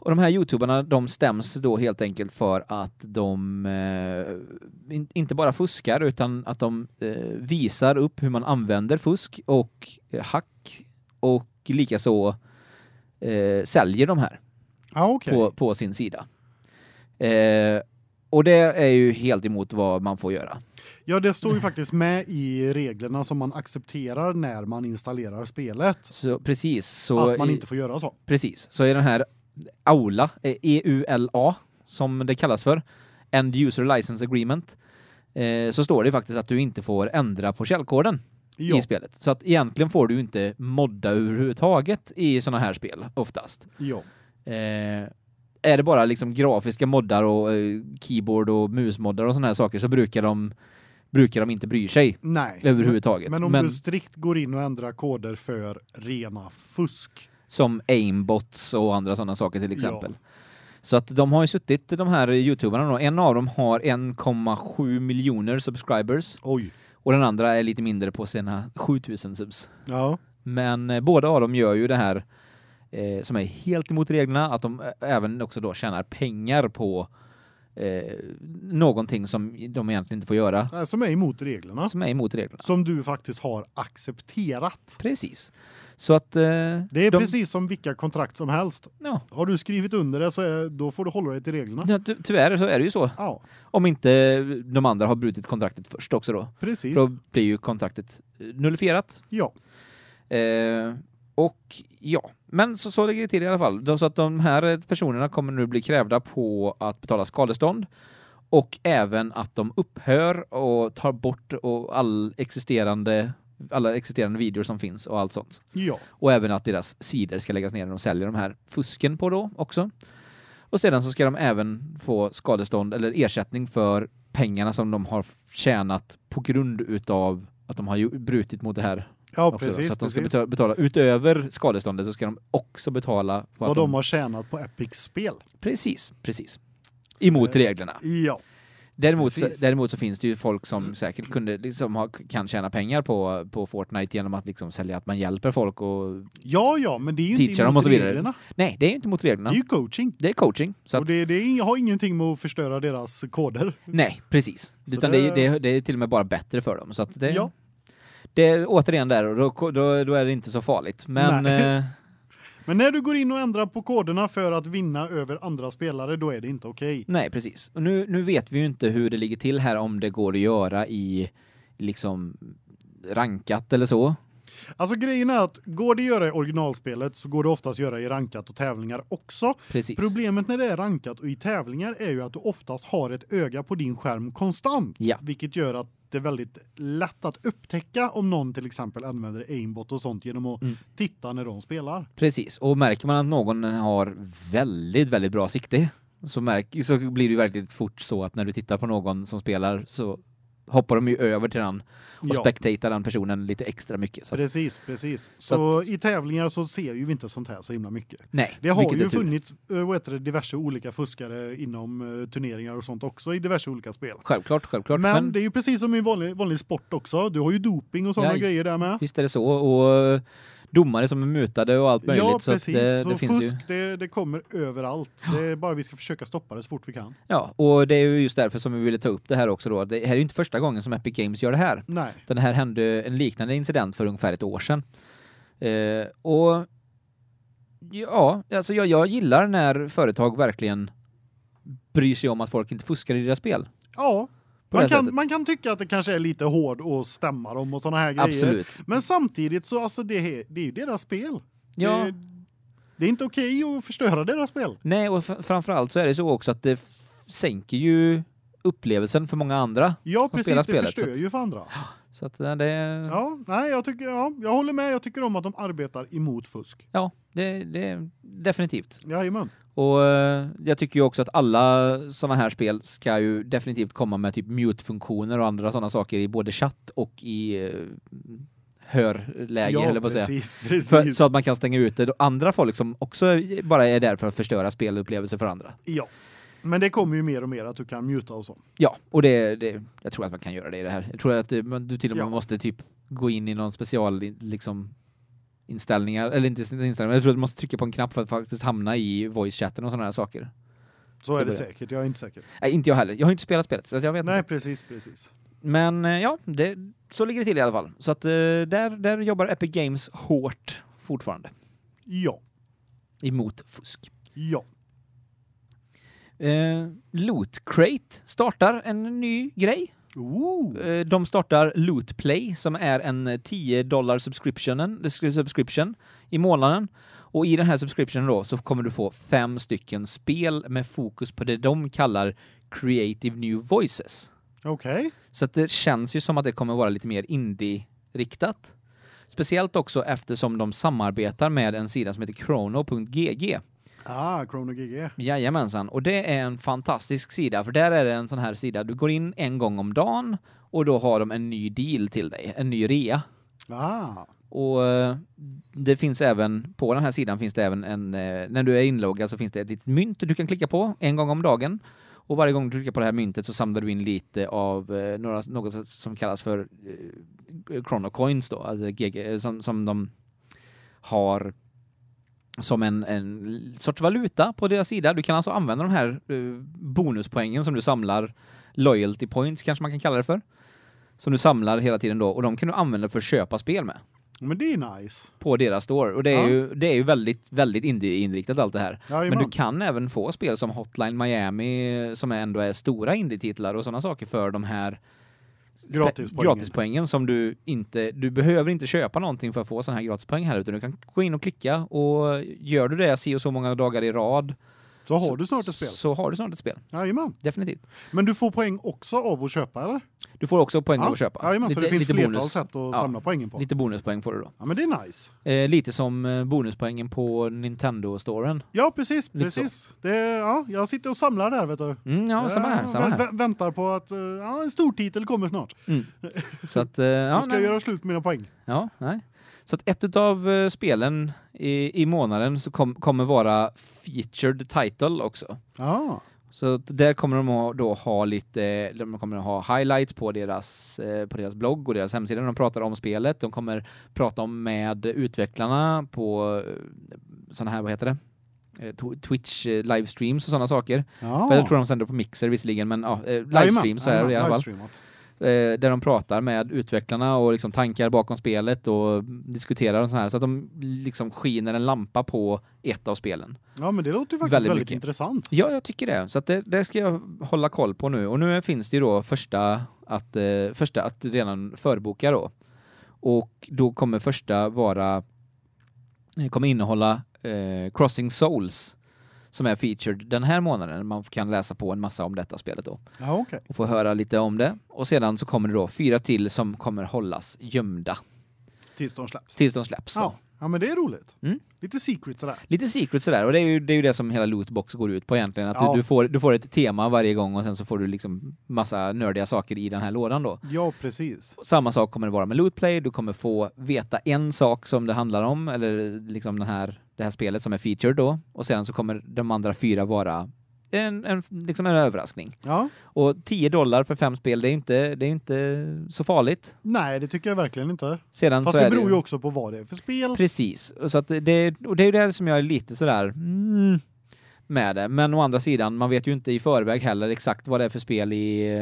Och de här youtubarna, de stäms då helt enkelt för att de eh, in, inte bara fuskar utan att de eh, visar upp hur man använder fusk och eh, hack och likaså eh, säljer de här ja okej. på, på sin sida. Eh, och det är ju helt emot vad man får göra. Ja, det står ju faktiskt med i reglerna som man accepterar när man installerar spelet. Så precis så att man i- inte får göra så. precis så i den här Aula eh, EULA som det kallas för End User License Agreement eh, så står det faktiskt att du inte får ändra på källkoden Ja, i spelet. Så att egentligen får du inte modda överhuvudtaget i såna här spel oftast. ja. Eh, är det bara liksom grafiska moddar och eh, keyboard och musmoddar och såna här saker så brukar de brukar de inte bry sig Nej. överhuvudtaget. Men om du strikt går in och ändrar koder för rena fusk. som aimbots och andra sådana saker till exempel. Så att de har ju suttit de här youtubarna då. En av dem har 1,7 miljoner subscribers Oj. och den andra är lite mindre på sina 7000 subs. Ja. Men eh, båda av dem gör ju det här eh, som är helt emot reglerna att de även också då tjänar pengar på eh, någonting som de egentligen inte får göra Nej, Som är emot reglerna. som är emot reglerna. Som du faktiskt har accepterat. Precis. Så att eh, Det är de, precis som vilka kontrakt som helst. ja, Har du skrivit under det så är, då får du hålla dig till reglerna. ja, ty- tyvärr så är det ju så. Ja, Om inte de andra har brutit kontraktet först också då. precis. Då blir ju kontraktet eh, nullifierat. Ja. Eh, och ja, men så, så ligger det till i alla fall. Så att de här personerna kommer nu bli krävda på att betala skadestånd och även att de upphör och tar bort och all existerande alla existerande videor som finns och allt sånt. Ja. Och även att deras sidor ska läggas ner när de säljer de här fusken på då också. Och sedan så ska de även få skadestånd eller ersättning för pengarna som de har tjänat på grund utav att de har brutit mot det här. Ja, också precis. så att de ska betala, betala utöver skadeståndet så ska de också betala Vad att de har tjänat på Epics spel. Precis, precis. Emot eh, reglerna. Ja. Däremot så, däremot så finns det ju folk som säkert kunde liksom ha, kan tjäna pengar på på Fortnite genom att liksom sälja att man hjälper folk och Ja, ja, men det är ju inte emot så reglerna. nej, det är ju inte mot reglerna. Det är ju coaching. Det är coaching. Så Och det, det är, har ingenting med att förstöra deras koder. nej, precis. Så Utan det- det, är- det, är- till och med bara bättre för dem. Så att det, Ja. Det är återigen där och då, då, då är det inte så farligt. Men eh, Men när du går in och ändrar på koderna för att vinna över andra spelare, då är det inte okej. nej, precis. Och nu, nu vet vi ju inte hur det ligger till här om det går att göra i liksom rankat eller så. Alltså grejen är att går det att göra i originalspelet så går det oftast att göra i rankat och tävlingar också. Precis. Problemet när det är rankat och i tävlingar är ju att du oftast har ett öga på din skärm konstant, Ja. vilket gör att det är väldigt lätt att upptäcka om någon till exempel använder aimbot och sånt genom att Mm. titta när de spelar. Precis. Och märker man att någon har väldigt väldigt bra sikte så märker så blir det ju verkligen fort så att när du tittar på någon som spelar så hoppar de ju över till den och Ja. spectatar den personen lite extra mycket så att, Precis, precis. Så, Så i tävlingar så ser ju vi inte sånt här så himla mycket. nej, Det har ju funnits eh, vad heter det, diverse olika fuskare inom eh, turneringar och sånt också i diverse olika spel. Självklart, självklart. Men, Men, det är ju precis som i vanlig, vanlig sport också. Du har ju doping och sådana Ja, grejer där med. visst är det så och domare som är mutade och allt möjligt Ja, så precis. det, så det finns fusk, ju det, det kommer överallt. Det är bara vi ska försöka stoppa det så fort vi kan. Ja, och det är ju just därför som vi ville ta upp det här också då. Det här är ju inte första gången som Epic Games gör det här. Nej. Den här hände en liknande incident för ungefär ett år sedan. Eh, och ja, alltså jag, jag gillar när företag verkligen bryr sig om att folk inte fuskar i deras spel. Ja. Man kan, man kan tycka att det kanske är lite hård att stämma dem och såna här grejer. Absolut. Men samtidigt så alltså det är, det är ju deras spel. Ja. Det, det är inte okej att förstöra deras spel. Nej, och framförallt så är det så också att det sänker ju upplevelsen för många andra. Ja, precis. Det spelet, förstör att- ju för andra. Så att det Ja, nej, jag tycker ja, jag håller med. Jag tycker om att de arbetar emot fusk. ja, det det definitivt. Jajamän. Och eh, jag tycker ju också att alla såna här spel ska ju definitivt komma med typ mute-funktioner och andra sådana saker i både chatt och i eh, hörläge ja, jag på att säga. precis, precis. För, så att man kan stänga ute andra folk som också bara är där för att förstöra spelupplevelser för andra. Ja. Men det kommer ju mer och mer att du kan muta och så. Ja, och det, det jag tror att man kan göra det i det här. Jag tror att det, man- du till och med Ja. måste typ gå in i någon special liksom inställningar eller inte inställningar, jag tror att du måste trycka på en knapp för att faktiskt hamna i voice chatten och sådana här saker. Så är det säkert. Jag är inte säker. Nej, inte jag heller. Jag har inte spelat spelet så jag vet Nej, inte. precis, precis. Men eh, ja, det, så ligger det till i alla fall. Så att eh, där, där jobbar Epic Games hårt fortfarande Ja. emot fusk. Ja. Eh, Loot Crate startar en ny grej. Ooh. Eh, de startar Loot Play som är en eh, 10 dollar subscriptionen, eh, subscription i månaden. Och i den här subscriptionen då så kommer du få fem stycken spel med fokus på det de kallar Creative New Voices. Okej. Så att det känns ju som att det kommer vara lite mer indie-riktat. Speciellt också eftersom de samarbetar med en sida som heter chrono.gg. Ah, Chrono GG. Jajamensan, och det är en fantastisk sida för där är det en sån här sida, du går in en gång om dagen och då har de en ny deal till dig, en ny rea. Ah. Och eh, det finns även, på den här sidan finns det även en, eh, när du är inloggad så finns det ett litet mynt du kan klicka på en gång om dagen. Och varje gång du klickar på det här myntet så samlar du in lite av eh, några, något som kallas för eh, då, alltså GG, som, som de har som en, en sorts valuta på deras sida. Du kan alltså använda de här eh, bonuspoängen som du samlar, loyalty points kanske man kan kalla det för, som du samlar hela tiden då och de kan du använda för att köpa spel med Men det är nice. på deras store och det är Ja. ju det är ju väldigt väldigt indie-inriktat allt det här. Jajamän. Men du kan även få spel som Hotline Miami som ändå är stora indie-titlar och sådana saker för de här Gratispoängen. gratispoängen som du inte du behöver inte köpa någonting för att få sån här gratispoäng här utan du kan gå in och klicka och gör du det si och så många dagar i rad så har du snart ett spel. så har du snart ett spel. Jajamän. Definitivt. Men du får poäng också av att köpa eller? Du får också poäng av Ja, att köpa. Jajamän, så det finns flertal sätt att Ja. samla poängen på. Lite bonuspoäng får du då. Ja, men det är nice. Eh, lite som eh, bonuspoängen på Nintendo-storen. Ja, precis, Lite precis. Det ja, jag sitter och samlar där vet du. Mm, ja, samma här. Samma här. vä- väntar på att eh, ja, en stor titel kommer snart. Mm. Så att, eh, ja, ska jag göra slut med mina poäng. Ja, nej. Så att ett utav eh, spelen i, i månaden så kom, kommer vara featured title också. Ja. Så där kommer de att då ha lite, de kommer att ha highlights på deras, eh, på deras blogg och deras hemsida de pratar om spelet. De kommer prata om med utvecklarna på eh, såna här, vad heter det? Tw- Twitch livestreams och sådana saker. Ja. För jag tror de sänder på Mixer visserligen, men ja, livestreams så är det i alla fall. Eh, där de pratar med utvecklarna och liksom tankar bakom spelet och diskuterar och så här så att de liksom skiner en lampa på ett av spelen. Ja, men det låter ju faktiskt Väldigt väldigt, intressant. Ja, jag tycker det. Så att det, det ska jag hålla koll på nu. Och nu finns det ju då första att, eh, första att redan förboka då. Och då kommer första vara, eh, kommer innehålla eh, Crossing Souls som är featured den här månaden. Man kan läsa på en massa om detta spelet då Ja, okej. och få höra lite om det. Och sedan så kommer det då fyra till som kommer hållas gömda Tills de släpps. tills de släpps. Ja. Ja, men det är roligt. Mm. Lite secret sådär. Lite secret sådär, och det är ju det, är ju det som hela lootbox går ut på egentligen. Att Ja. du, du, får, du får ett tema varje gång och sen så får du liksom massa nördiga saker i den här lådan då. Ja, precis. Samma sak kommer det vara med lootplay, du kommer få veta en sak som det handlar om, eller liksom den här, det här spelet som är featured då, och sen så kommer de andra fyra vara en, en, liksom en överraskning. Ja. Och 10 dollar för fem spel, det är inte, det är inte så farligt. Nej, det tycker jag verkligen inte. Sedan Fast så det beror ju också på vad det är för spel. Precis, och så att det, och det är ju det som jag är lite sådär mm, med det. Men å andra sidan, man vet ju inte i förväg heller exakt vad det är för spel i,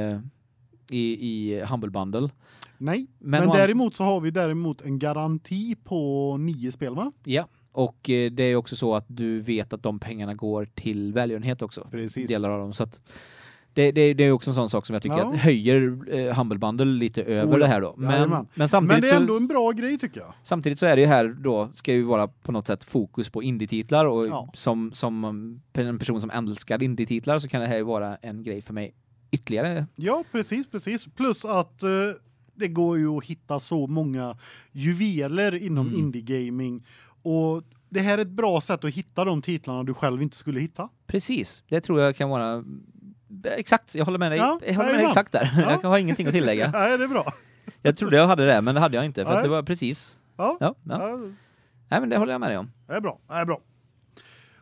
i, i Humble Bundle. Nej, Men men, däremot så har vi däremot en garanti på nio spel va? Ja, och eh, det är också så att du vet att de pengarna går till välgörenhet också. Precis. Delar av dem. Så att det, det, det är också en sån sak som jag tycker Ja. att höjer eh, Humble Bundle lite över Oh ja. det här då. Men, Jajamän. men samtidigt Men det är så- ändå en bra grej tycker jag. Samtidigt så är det ju här då, ska ju vara på något sätt fokus på indie-titlar och Ja. som, som um, en person som älskar indie-titlar så kan det här ju vara en grej för mig ytterligare. Ja, precis, precis. Plus att eh, det går ju att hitta så många juveler inom Mm. indie-gaming och det här är ett bra sätt att hitta de titlarna du själv inte skulle hitta. Precis, det tror jag kan vara exakt, jag håller med dig. Ja, jag håller med dig exakt där. Ja. Jag har ingenting att tillägga. Nej, det är bra. Jag trodde jag hade det, men det hade jag inte för det var precis. Ja, Ja, ja. ja. Nej, men det håller jag med dig om. det är bra. Det är bra.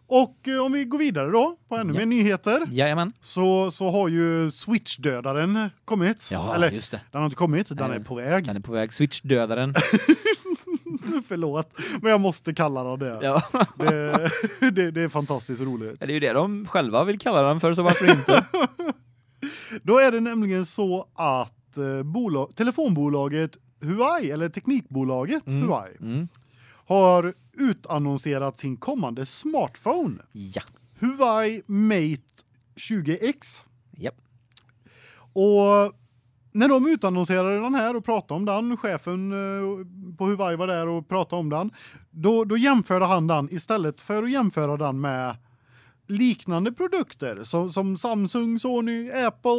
Och eh, om vi går vidare då på ännu Ja. mer nyheter Jajamän. så så har ju Switch-dödaren kommit. Ja, Eller just det. den har inte kommit, den Nej. är på väg. Den är på väg. Switch-dödaren. Förlåt, men jag måste kalla den det. ja. Det, det. Det är fantastiskt roligt. Det är ju det de själva vill kalla den för, så varför inte? Då är det nämligen så att eh, bolag, telefonbolaget Huawei eller teknikbolaget Mm. Huawei Mm. har utannonserat sin kommande smartphone Ja. Huawei Mate 20X. Japp. Och när de utannonserade den här och pratade om den, chefen eh, på Huawei var där och pratade om den, då, då jämförde han den istället för att jämföra den med liknande produkter som, som Samsung, Sony, Apple,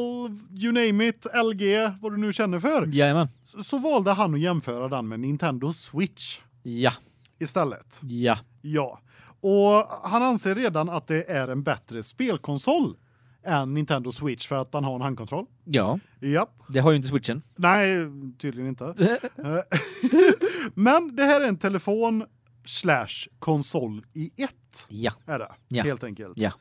you name it, LG, vad du nu känner för. Jajamän. Så, så valde han att jämföra den med Nintendo Switch Ja. istället. Ja. Ja. Och han anser redan att det är en bättre spelkonsol än Nintendo Switch för att den har en handkontroll. Ja. Japp. Det har ju inte switchen. Nej, tydligen inte. Men det här är en telefon slash konsol i ett ja. är det Ja. helt enkelt. Ja.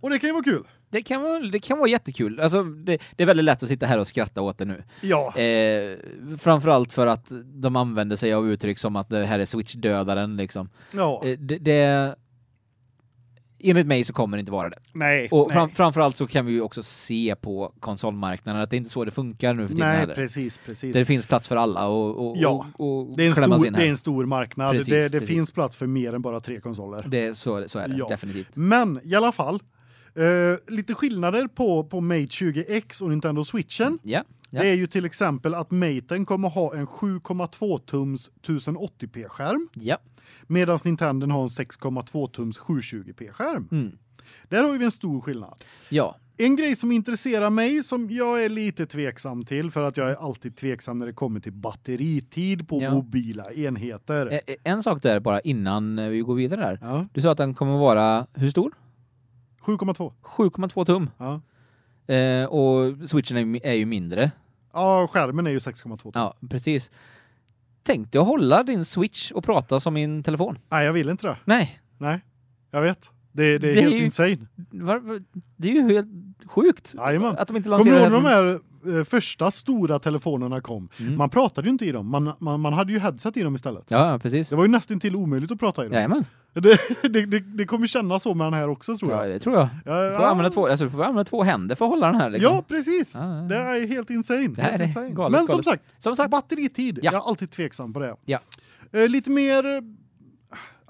Och det kan ju vara kul. Det kan vara, det kan vara jättekul. Alltså, det, det är väldigt lätt att sitta här och skratta åt det nu. Ja. Eh, framförallt för att de använder sig av uttryck som att det här är switch-dödaren liksom. Ja. Eh, det, det, enligt mig så kommer det inte vara det. nej. Och nej. fram, framförallt så kan vi ju också se på konsolmarknaden att det är inte så det funkar nu för tiden nej, heller. precis, precis. Där det finns plats för alla och, och, Ja. och, och Det är en stor det är en stor marknad. Precis, det det precis. finns plats för mer än bara tre konsoler. Det, så, så är det Ja. definitivt. Men i alla fall eh, lite skillnader på på Mate 20X och Nintendo Switchen. Ja. Ja. Det är ju till exempel att Maten kommer ha en 7,2 tums 1080p skärm Ja. medan Nintendo har en 6,2 tums 720p skärm. Mm. Där har vi en stor skillnad. Ja. En grej som intresserar mig som jag är lite tveksam till för att jag är alltid tveksam när det kommer till batteritid på Ja. mobila enheter. En sak där bara innan eh, vi går vidare där. Ja, Du sa att den kommer vara hur stor? 7,2. 7,2 tum. Ja. Eh, och switchen är, är ju mindre. Ja, skärmen är ju 6,2. Ja, precis. Tänkte jag hålla din switch och prata som min telefon? Nej, jag vill inte det. Nej, Nej. Jag vet. Det, det är Det är helt ju- insane. var, det är ju helt sjukt Jajamän. att de inte Kommer du lanserar det ihåg här de som... eh, första stora telefonerna kom. Mm. Man pratade ju inte i dem. Man, man, man hade ju headset i dem istället. Ja, precis. Det var ju nästan till omöjligt att prata i dem. Jajamän. Det, det, det, det kommer kännas så med den här också tror Ja, jag. det tror jag. Ja, Du får, använda två, alltså, du får använda två händer för att hålla den här. Liksom. Ja, precis. Ja, ja, ja. Det är helt insane. Det helt är insane. galet, Men som galet. sagt, Som sagt, batteritid. Ja. Jag är alltid tveksam på det. Ja. Eh, lite mer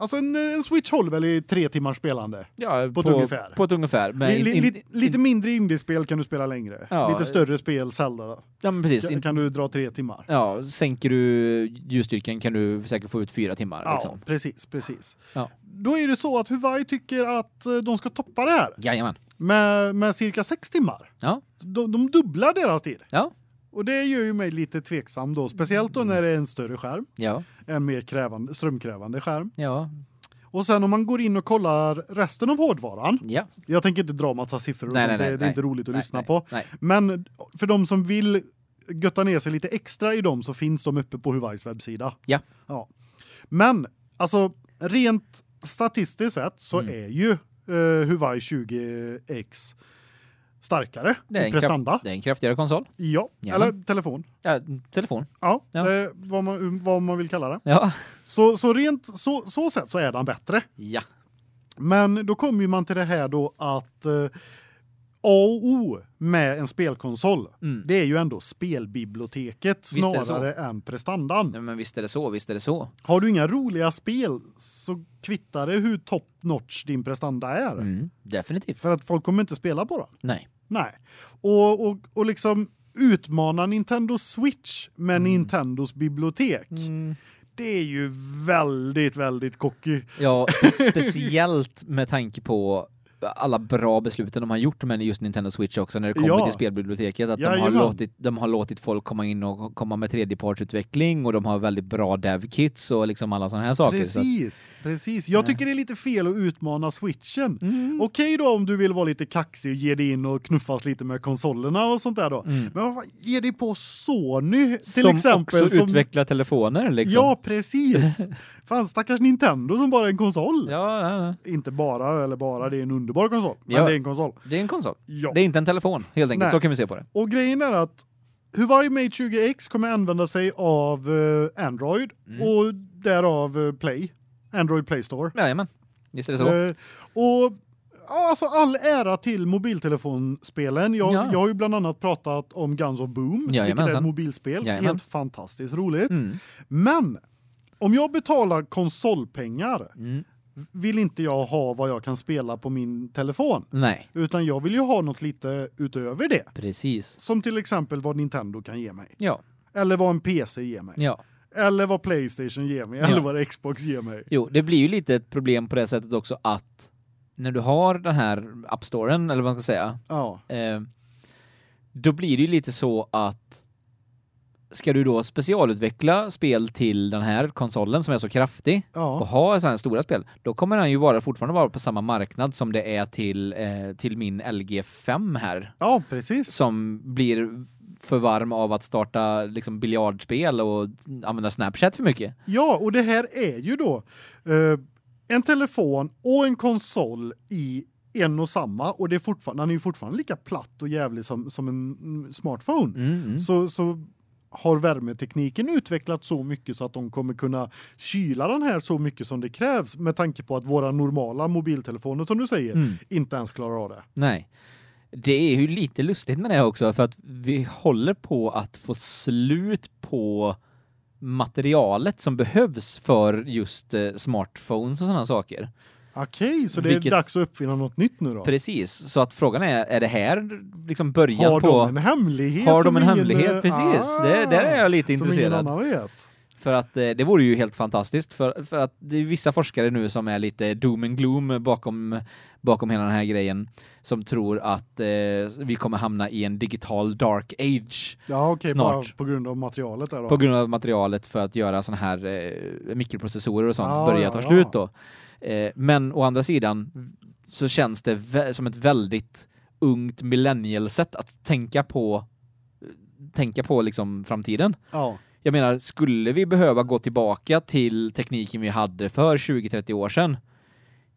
alltså en, en Switch håller väl i tre timmars spelande. ja, på ett ungefär. På ett ungefär. Men Li, li, in- in- lite mindre indiespel kan du spela längre. Ja. lite större spel Zelda. ja, men precis. Kan, kan du dra tre timmar. ja, sänker du ljusstyrkan kan du säkert få ut fyra timmar. Ja, Liksom. precis, precis. Ja. Då är det så att Huawei tycker att eh, de ska toppa det här Jajamän. med, med cirka sex timmar. Ja. De, de dubblar deras tid. Ja. Och det gör ju mig lite tveksam då, speciellt då när det är en större skärm, Ja. en mer krävande, strömkrävande skärm. Ja. Och sen om man går in och kollar resten av hårdvaran. Ja. Jag tänker inte dra massa siffror och Nej, sånt, nej, det, nej, det är inte roligt att lyssna på. Nej. Men för de som vill götta ner sig lite extra i dem så finns de uppe på Huaweis webbsida. Ja. Ja. Men alltså rent statistiskt sett så Mm. är ju uh, Huawei 20X starkare i prestanda. Det är en kraftigare konsol. Ja, Ja. eller telefon. Ja, telefon. Ja, Ja. Är vad man vad man vill kalla det. Ja. Så så rent så så sett så är den bättre. Ja. Men då kommer man till det här då att eh, A och O med en spelkonsol, Mm. det är ju ändå spelbiblioteket snarare än prestandan. Ja, Men visst är det så, visst är det så. Har du inga roliga spel så kvittar det hur top notch din prestanda är. Mm. Definitivt. För att folk kommer inte spela på den. Nej. Nej. Och och och liksom utmana Nintendo Switch med Mm. Nintendos bibliotek. Det är ju väldigt väldigt cocky. Ja, spe speciellt med tanke på alla bra besluten de har gjort med just Nintendo Switch också när det kommer Ja. till spelbiblioteket att de har låtit de har låtit folk komma in och komma med tredjepartsutveckling och de har väldigt bra dev kits och liksom alla såna här saker så att, Precis, precis. Jag tycker det är lite fel att utmana switchen. Mm. Okej då om du vill vara lite kaxig och ge dig in och knuffas lite med konsolerna och sånt där då. Mm. Men vad ge dig på Sony till som exempel också som utvecklar telefoner liksom. Ja, precis. Fan stackars Nintendo som bara är en konsol. Ja, ja, ja. Inte bara eller bara det är en underbar konsol, men Ja. det är en konsol. Det är en konsol. Ja. Det är inte en telefon helt enkelt. Nej. Så kan vi se på det. Och grejen är att Huawei Mate 20X kommer använda sig av eh, Android Mm. och därav eh, Play, Android Play Store. Jajamän. Visst är det så. Eh, och ja, alltså all ära till mobiltelefonspelen. Jag, Ja. jag har ju bland annat pratat om Guns of Boom, vilket är ett Jajamensan. mobilspel. Jajamän. Helt fantastiskt roligt. Mm. Men om jag betalar konsolpengar Mm. Vill inte jag ha vad jag kan spela på min telefon, Nej, utan jag vill ju ha något lite utöver det. precis. Som till exempel vad Nintendo kan ge mig. Ja. Eller vad en PC ger mig. Ja. Eller vad PlayStation ger mig. Ja. Eller vad Xbox ger mig. Jo, det blir ju lite ett problem på det sättet också att när du har den här App Storen eller vad man ska säga, Ja. eh, då blir det ju lite så att ska du då specialutveckla spel till den här konsolen som är så kraftig och Ja. ha så här stora spel, då kommer den ju vara fortfarande vara på samma marknad som det är till eh, till min LG 5 här Ja, precis. som blir för varm av att starta liksom biljardspel och använda Snapchat för mycket. Ja, och det här är ju då eh, en telefon och en konsol i en och samma och det är fortfarande den är ju fortfarande lika platt och jävlig som som en smartphone. Mm, mm. Så så har värmetekniken utvecklats så mycket så att de kommer kunna kyla den här så mycket som det krävs med tanke på att våra normala mobiltelefoner som du säger Mm. inte ens klarar av det. Nej. Det är ju lite lustigt med det också för att vi håller på att få slut på materialet som behövs för just eh, smartphones och sådana saker. Okej, så det Vilket- är dags att uppfinna något nytt nu då. Precis, så att frågan är är det här liksom början Har på de en hemlighet Har som de en ingen, hemlighet? eh, Precis. Det- där är jag lite Som ingen intresserad. annan vet. För att eh, det vore ju helt fantastiskt för för att det är vissa forskare nu som är lite doom and gloom bakom bakom hela den här grejen som tror att eh, vi kommer hamna i en digital dark age Ja, okej, Snart. bara på grund av materialet där då. på grund av materialet för att göra såna här eh, mikroprocessorer och sånt Ja, börjar ja, ta ja. slut då. Eh, men å andra sidan så känns det som ett väldigt ungt millennial-sätt att tänka på tänka på liksom framtiden. Ja. Jag menar, skulle vi behöva gå tillbaka till tekniken vi hade för 20-30 år sedan?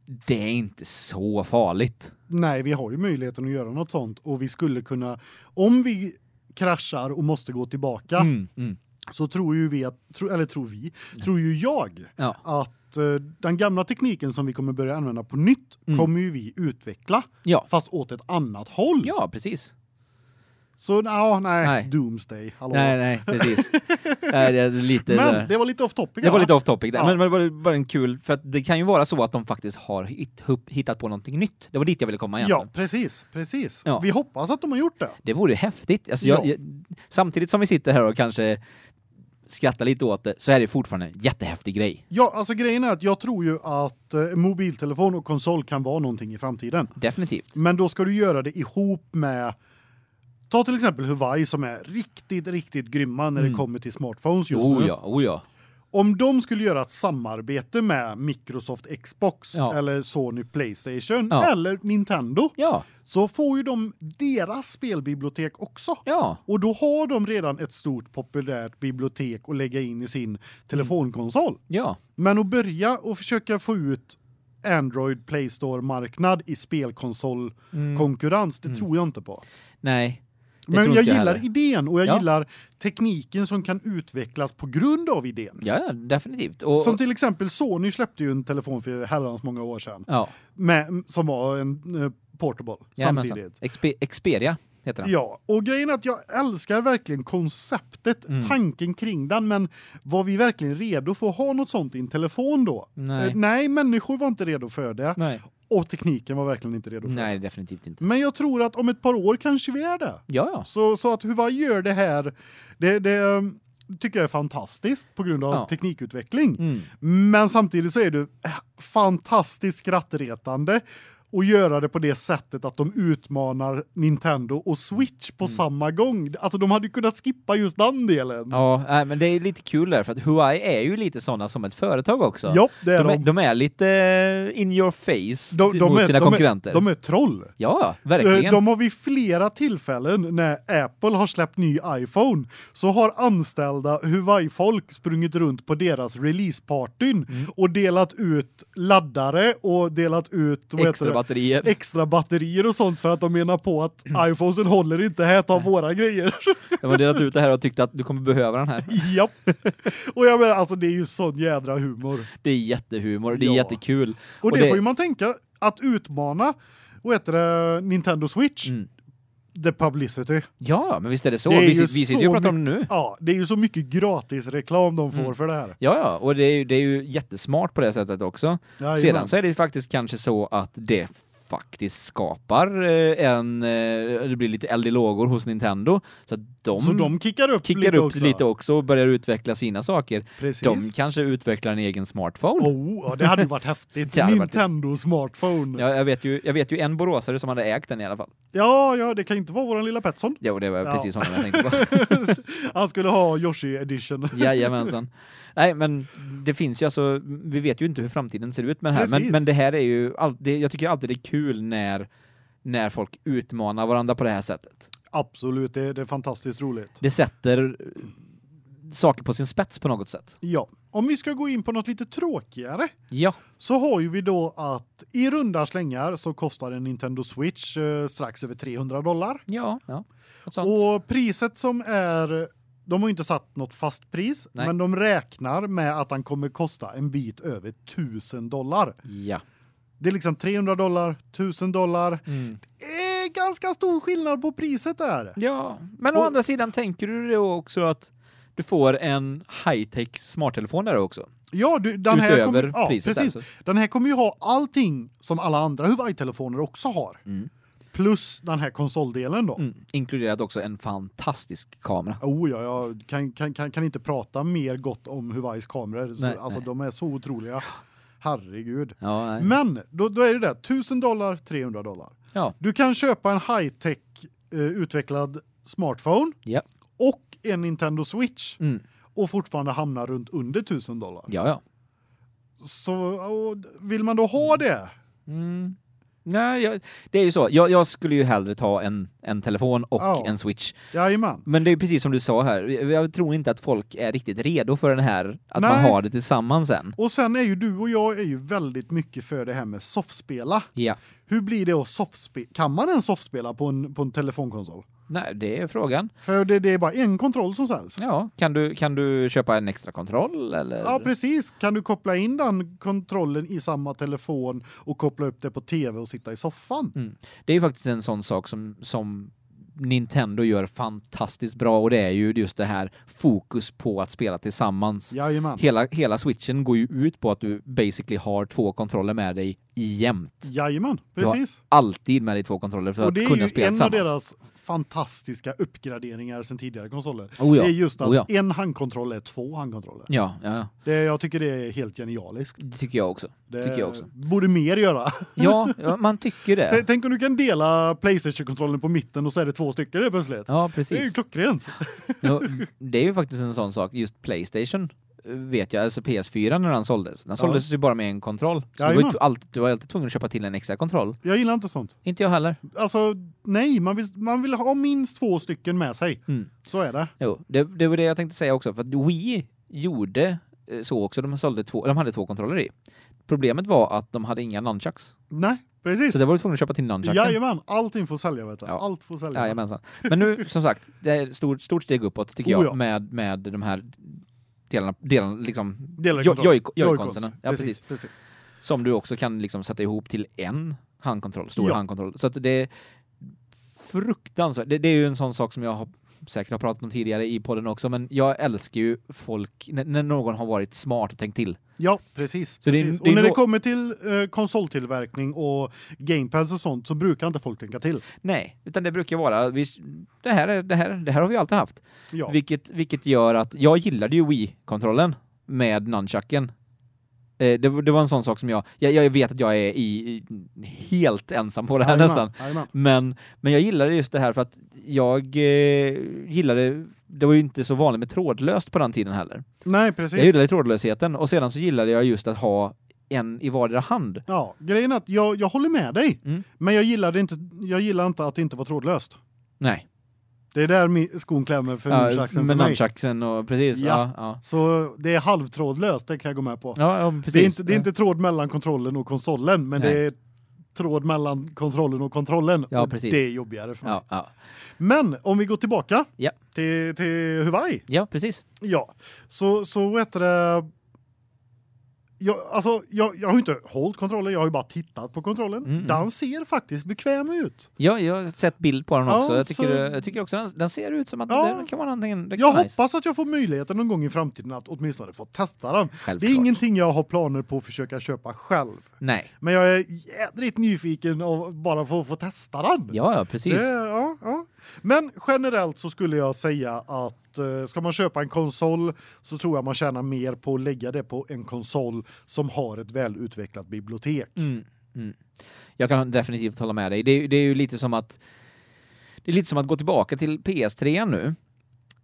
Det är inte så farligt. Nej, vi har ju möjligheten att göra något sånt och vi skulle kunna om vi kraschar och måste gå tillbaka Mm, mm. så tror ju vi att tro, eller tror vi, tror ju jag Ja. att eh, den gamla tekniken som vi kommer börja använda på nytt Mm. kommer ju vi utveckla Ja. fast åt ett annat håll. Ja, precis. Så ja, nej, Nej. Doomsday. Hallå. Nej, nej, precis. nej, det lite Men där. det var lite off topic. Det var va? lite off topic där, Ja. men det var bara en kul, för att det kan ju vara så att de faktiskt har hittat på någonting nytt. Det var dit jag ville komma egentligen. Ja, precis, precis. Ja. Vi hoppas att de har gjort det. Det vore häftigt. Alltså jag, Ja. jag, samtidigt som vi sitter här och kanske skrattar lite åt det, så är det fortfarande en jättehäftig grej. Ja, alltså grejen är att jag tror ju att eh, mobiltelefon och konsol kan vara någonting i framtiden. Definitivt. Men då ska du göra det ihop med Ta till exempel Huawei som är riktigt riktigt grymma när det Mm. kommer till smartphones just Oh nu. ja, oh ja. Om de skulle göra ett samarbete med Microsoft Xbox Ja. eller Sony PlayStation Ja. eller Nintendo Ja, så får ju de deras spelbibliotek också. Och då har de redan ett stort populärt bibliotek att lägga in i sin telefonkonsol. Ja. Men att börja och försöka få ut Android Play Store marknad i spelkonsolkonkurrens, det Mm. tror jag inte på. Nej. Det Men jag inte gillar heller. idén och jag Ja. gillar tekniken som kan utvecklas på grund av idén. Ja, ja, definitivt. Och, Som till exempel Sony släppte ju en telefon för herrans många år sedan ja, med som var en uh, portable jajamensan. samtidigt. Expe Xperia heter den. Ja, och grejen är att jag älskar verkligen konceptet, Mm. tanken kring den, men var vi verkligen redo för att ha något sånt i en telefon då? Nej. Eh, nej, människor var inte redo för det Nej. Och tekniken var verkligen inte redo för Nej, det. definitivt inte. Men jag tror att om ett par år kanske vi är det. Ja, ja. Så så att Huawei gör det här det det um, tycker jag är fantastiskt på grund av Ja. teknikutveckling. Mm. Men samtidigt så är det eh, fantastiskt skrattretande och göra det på det sättet att de utmanar Nintendo och Switch på samma gång. Alltså de hade ju kunnat skippa just den delen. Mm. Ja, men det är lite kul där, för att Huawei är ju lite sådana som ett företag också. Ja, det är de, är, de. de är lite in your face De, de, mot är, sina de, konkurrenter. är, de är troll. Ja, verkligen. Eh, De har vid flera tillfällen när Apple har släppt ny iPhone så har anställda Huawei-folk sprungit runt på deras releasepartyn Mm. och delat ut laddare och delat ut vad Extra? Batterier. extra batterier och sånt för att de menar på att iPhonesen håller inte här, ta våra grejer. De har delat ut det här och tyckte att du kommer behöva den här. Japp. Och jag menar alltså det är ju sån jädra humor. Det är jättehumor, det är Ja. jättekul. Och, det, får ju man tänka att utmana vad heter det Nintendo Switch Mm. The publicity. Ja, men visst är det så. Det är vi, vi sitter ju och pratar om det nu. Ja, det är ju så mycket gratis reklam de får Mm. för det här. Ja, ja, och det är, ju, det är ju jättesmart på det sättet också. Jajamän. Sedan så är det ju faktiskt kanske så att det faktiskt skapar eh, en, eh, det blir lite eld i lågor hos Nintendo. Så de, så de kickar upp kickar lite upp också. lite också och börjar utveckla sina saker. Precis. De kanske utvecklar en egen smartphone. Oh, ja, det hade varit häftigt. Hade varit- Nintendo smartphone. Ja. Ja, jag vet ju jag vet ju en boråsare som hade ägt den i alla fall. ja, det kan inte vara våran lilla Petson. Jo, det var Ja. precis honom jag tänkte på. Han skulle ha Yoshi edition. Jajamensan. Nej, men det finns ju alltså, vi vet ju inte hur framtiden ser ut med det här, men, Precis. men det här är ju, all, det, jag tycker alltid det är kul när, när folk utmanar varandra på det här sättet. Absolut, det, det är fantastiskt roligt. Det sätter saker på sin spets på något sätt. Ja, om vi ska gå in på något lite tråkigare Ja. så har ju vi då att i runda slängar så kostar en Nintendo Switch eh, strax över 300 dollar. Ja, ja. Och priset som är de har ju inte satt något fast pris, Nej. men de räknar med att den kommer kosta en bit över 1000 dollar. Ja. Det är liksom 300 dollar, 1000 dollar. Mm. Det är ganska stor skillnad på priset där. Ja, men å Och- andra sidan tänker du då också att du får en high-tech smarttelefon där också? Ja, du, den här kommer, ja, precis. där, Den här kommer ju ha allting som alla andra Huawei-telefoner också har. Mm. Plus den här konsoldelen då. Mm. Inkluderat också en fantastisk kamera. Oh ja, jag kan, kan, kan, kan inte prata mer gott om Huaweis kameror. Så, Nej, alltså nej. de är så otroliga. Herregud. Ja, nej. Men då, då är det där 1000 dollar, 300 dollar. Ja. Du kan köpa en high-tech eh, utvecklad smartphone Ja. och en Nintendo Switch Mm. och fortfarande hamna runt under 1000 dollar. Ja, ja. Så och, vill man då ha det? Mm. Nej, jag, det är ju så. Jag, jag skulle ju hellre ta en, en telefon och Ja. en switch. Jajamän. Men det är precis som du sa här. Jag tror inte att folk är riktigt redo för den här, att man Nej. har det tillsammans sen. Och sen är ju du och jag är ju väldigt mycket för det här med softspela. Ja. Hur blir det att softspela? Kan man ens softspela på en på en telefonkonsol? Nej, det är frågan. För det, det är bara en kontroll som säljs. Ja, kan du kan du köpa en extra kontroll eller? Ja, precis. Kan du koppla in den kontrollen i samma telefon och koppla upp det på TV och sitta i soffan? Mm. Det är faktiskt en sån sak som som Nintendo gör fantastiskt bra och det är ju just det här fokus på att spela tillsammans. Jajamän. Hela hela switchen går ju ut på att du basically har två kontroller med dig jämt. Jajamän, precis. Alltid med dig två kontroller för Och att det är kunna ju spela en av tillsammans. deras fantastiska uppgraderingar sen tidigare konsoler. Oh ja. Det är just att Oh ja. en handkontroll är två handkontroller. Ja, ja. Det, jag tycker det är helt genialiskt. Det tycker jag också. Det Tycker jag också. borde mer göra. Ja, ja man tycker det. Tänk om du kan dela Playstation-kontrollen på mitten och så är det två stycken helt plötsligt. Ja, Det är ju precis. klockrent. Ja, det är ju faktiskt en sån sak just PlayStation vet jag, alltså PS4 när den såldes. Den såldes ju bara med en kontroll. Så du var, alltid, du var alltid tvungen att köpa till en extra kontroll. Jag gillar inte sånt. Inte jag heller. Alltså, nej, man vill, man vill ha minst två stycken med sig. Mm. Så är det. Jo, det, det var det jag tänkte säga också för att Wii gjorde eh, så också. De sålde två, de hade två kontroller i. Problemet var att de hade inga nunchucks. Nej, precis. Så det var du tvungen att köpa till nunchucken. Jajamän, allting får sälja vet du. Ja. Allt får sälja. Jajamensan. Men nu, som sagt, det är ett stort, stort steg uppåt tycker Oh jag ja. med, med de här delarna, delarna liksom, Delar Joy-Conserna. Ja, precis, precis. precis. som du också kan liksom sätta ihop till en handkontroll, stor Ja. handkontroll. Så att det är fruktansvärt. Det, det är ju en sån sak som jag har säkert har pratat om tidigare i podden också, men jag älskar ju folk när, när någon har varit smart och tänkt till. Ja, precis. Så det är- precis. det är och när det kommer till eh, konsoltillverkning och gamepads och sånt så brukar inte folk tänka till. Nej, utan det brukar vara vi, det här är det här det här har vi alltid haft. Ja. Vilket vilket gör att jag gillade ju Wii-kontrollen med nunchucken. Eh, det, var- det var en sån sak som jag, jag jag vet att jag är i, i helt ensam på det här Jajamän, nästan. jajamän. Men, men jag gillade just det här för att jag eh, gillade, det var ju inte så vanligt med trådlöst på den tiden heller. Nej, precis. Jag gillade trådlösheten och sedan så gillade jag just att ha en i vardera hand. Ja, grejen är att jag, jag håller med dig. Mm. Men jag gillade inte jag gillar inte att det inte var trådlöst. Nej, Det är där skon klämmer för ja, för mig. nunchucksen och precis. Ja. Ja, ja. Så det är halvtrådlöst, det kan jag gå med på. Ja, precis. det, är inte, det är inte tråd mellan kontrollen och konsolen, men Nej. det är tråd mellan kontrollen och kontrollen. Ja, och precis. Det är jobbigare för mig. Ja, ja. Men om vi går tillbaka till, till Huawei. ja, precis. Ja, så, så heter det... Jag, alltså, jag, jag har inte hållit kontrollen, jag har ju bara tittat på kontrollen. Mm, mm. Den ser faktiskt bekväm ut. Ja, jag har sett bild på den Ja, också. Jag tycker, så- jag tycker också den, den ser ut som att Ja. den kan vara det kan Jag nice. hoppas att jag får möjligheten någon gång i framtiden att åtminstone få testa den. Det Självklart. är ingenting jag har planer på att försöka köpa själv. Nej. Men jag är jädrigt nyfiken av bara att få testa den. Ja, ja, precis. Det, ja, ja. Men generellt så skulle jag säga att eh, ska man köpa en konsol så tror jag man tjänar mer på att lägga det på en konsol som har ett välutvecklat bibliotek. Mm, mm. Jag kan definitivt hålla med dig. Det är, det är ju lite som att det är lite som att gå tillbaka till PS3 nu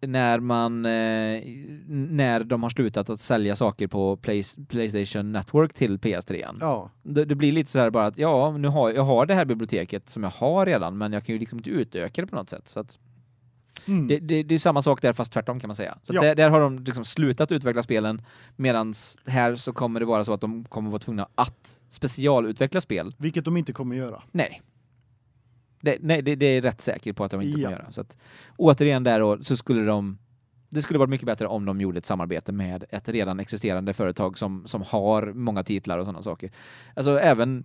när man eh, när de har slutat att sälja saker på Play, PlayStation Network till PS3. Ja, Det, det blir lite så här bara att ja, nu har jag har det här biblioteket som jag har redan, men jag kan ju liksom inte utöka det på något sätt så att mm. det, det, det är samma sak där fast tvärtom kan man säga. Så Ja. där, där har de liksom slutat utveckla spelen medans här så kommer det vara så att de kommer vara tvungna att specialutveckla spel vilket de inte kommer göra. Nej. Det, nej, det, det är rätt säker på att de inte Ja. kommer göra. Så att, återigen där då, så skulle de det skulle varit mycket bättre om de gjorde ett samarbete med ett redan existerande företag som, som har många titlar och sådana saker. Alltså även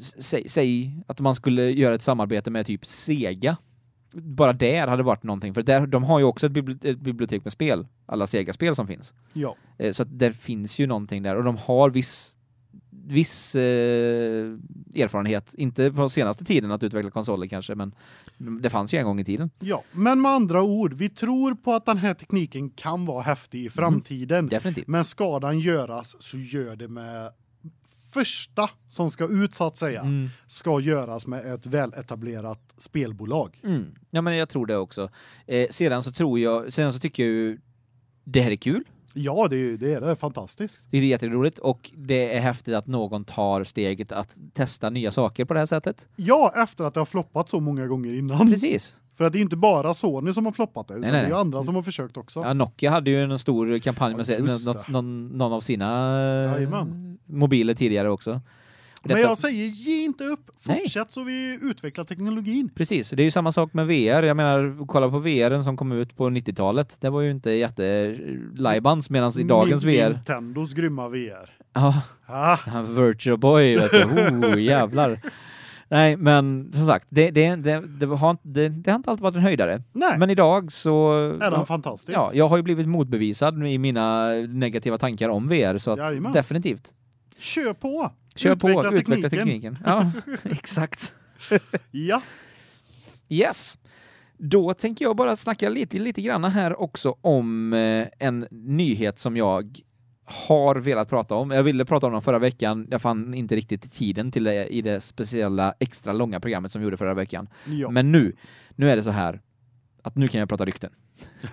säg, säg att man skulle göra ett samarbete med typ Sega. Bara där hade varit någonting för där de har ju också ett, bibli- ett bibliotek med spel, alla Sega-spel som finns. Ja. Eh, Så att där finns ju någonting där och de har viss viss eh, erfarenhet, inte på senaste tiden att utveckla konsoler kanske, men det fanns ju en gång i tiden. Ja, men med andra ord, vi tror på att den här tekniken kan vara häftig i framtiden. Definitivt. Men ska den göras så gör det med första som ska ut så att säga Mm. ska göras med ett väletablerat spelbolag. Mm. Ja men jag tror det också. Eh, sedan så tror jag, sedan så tycker jag ju det här är kul. Ja, det är det är det fantastiskt. Det är jätteroligt och det är häftigt att någon tar steget att testa nya saker på det här sättet. Ja, efter att det har floppat så många gånger innan. Precis. För att det är inte bara Sony som har floppat det, utan Nej, nej, det är andra som har försökt också. Ja, Nokia hade ju en stor kampanj med Ja, det. någon, någon av sina eh, Jajamän. mobiler tidigare också. Men Detta- jag säger ge inte upp. Nej. Fortsätt så vi utvecklar teknologin. Precis, det är ju samma sak med VR. Jag menar, kolla på VR som kom ut på 90-talet. Det var ju inte jätte lajbans medan i dagens Nin- VR. Nintendos grymma VR. Ja, Ah, Virtual Boy vet du. Oh, jävlar. Nej, men som sagt, det, det, det, det, har, inte- det, det har inte alltid varit en höjdare. nej, Men idag så... är den fantastisk? Ja, jag har ju blivit motbevisad i mina negativa tankar om VR, så att Jajamän. definitivt. Kör på. Kör Utveckla på, utveckla tekniken. tekniken. Ja, exakt. Ja. Yes. Då tänker jag bara snacka lite, lite grann här också om eh, en nyhet som jag har velat prata om. Jag ville prata om den förra veckan. Jag fann inte riktigt tiden till det i det speciella extra långa programmet som vi gjorde förra veckan. ja. Men nu, nu är det så här att nu kan jag prata rykten.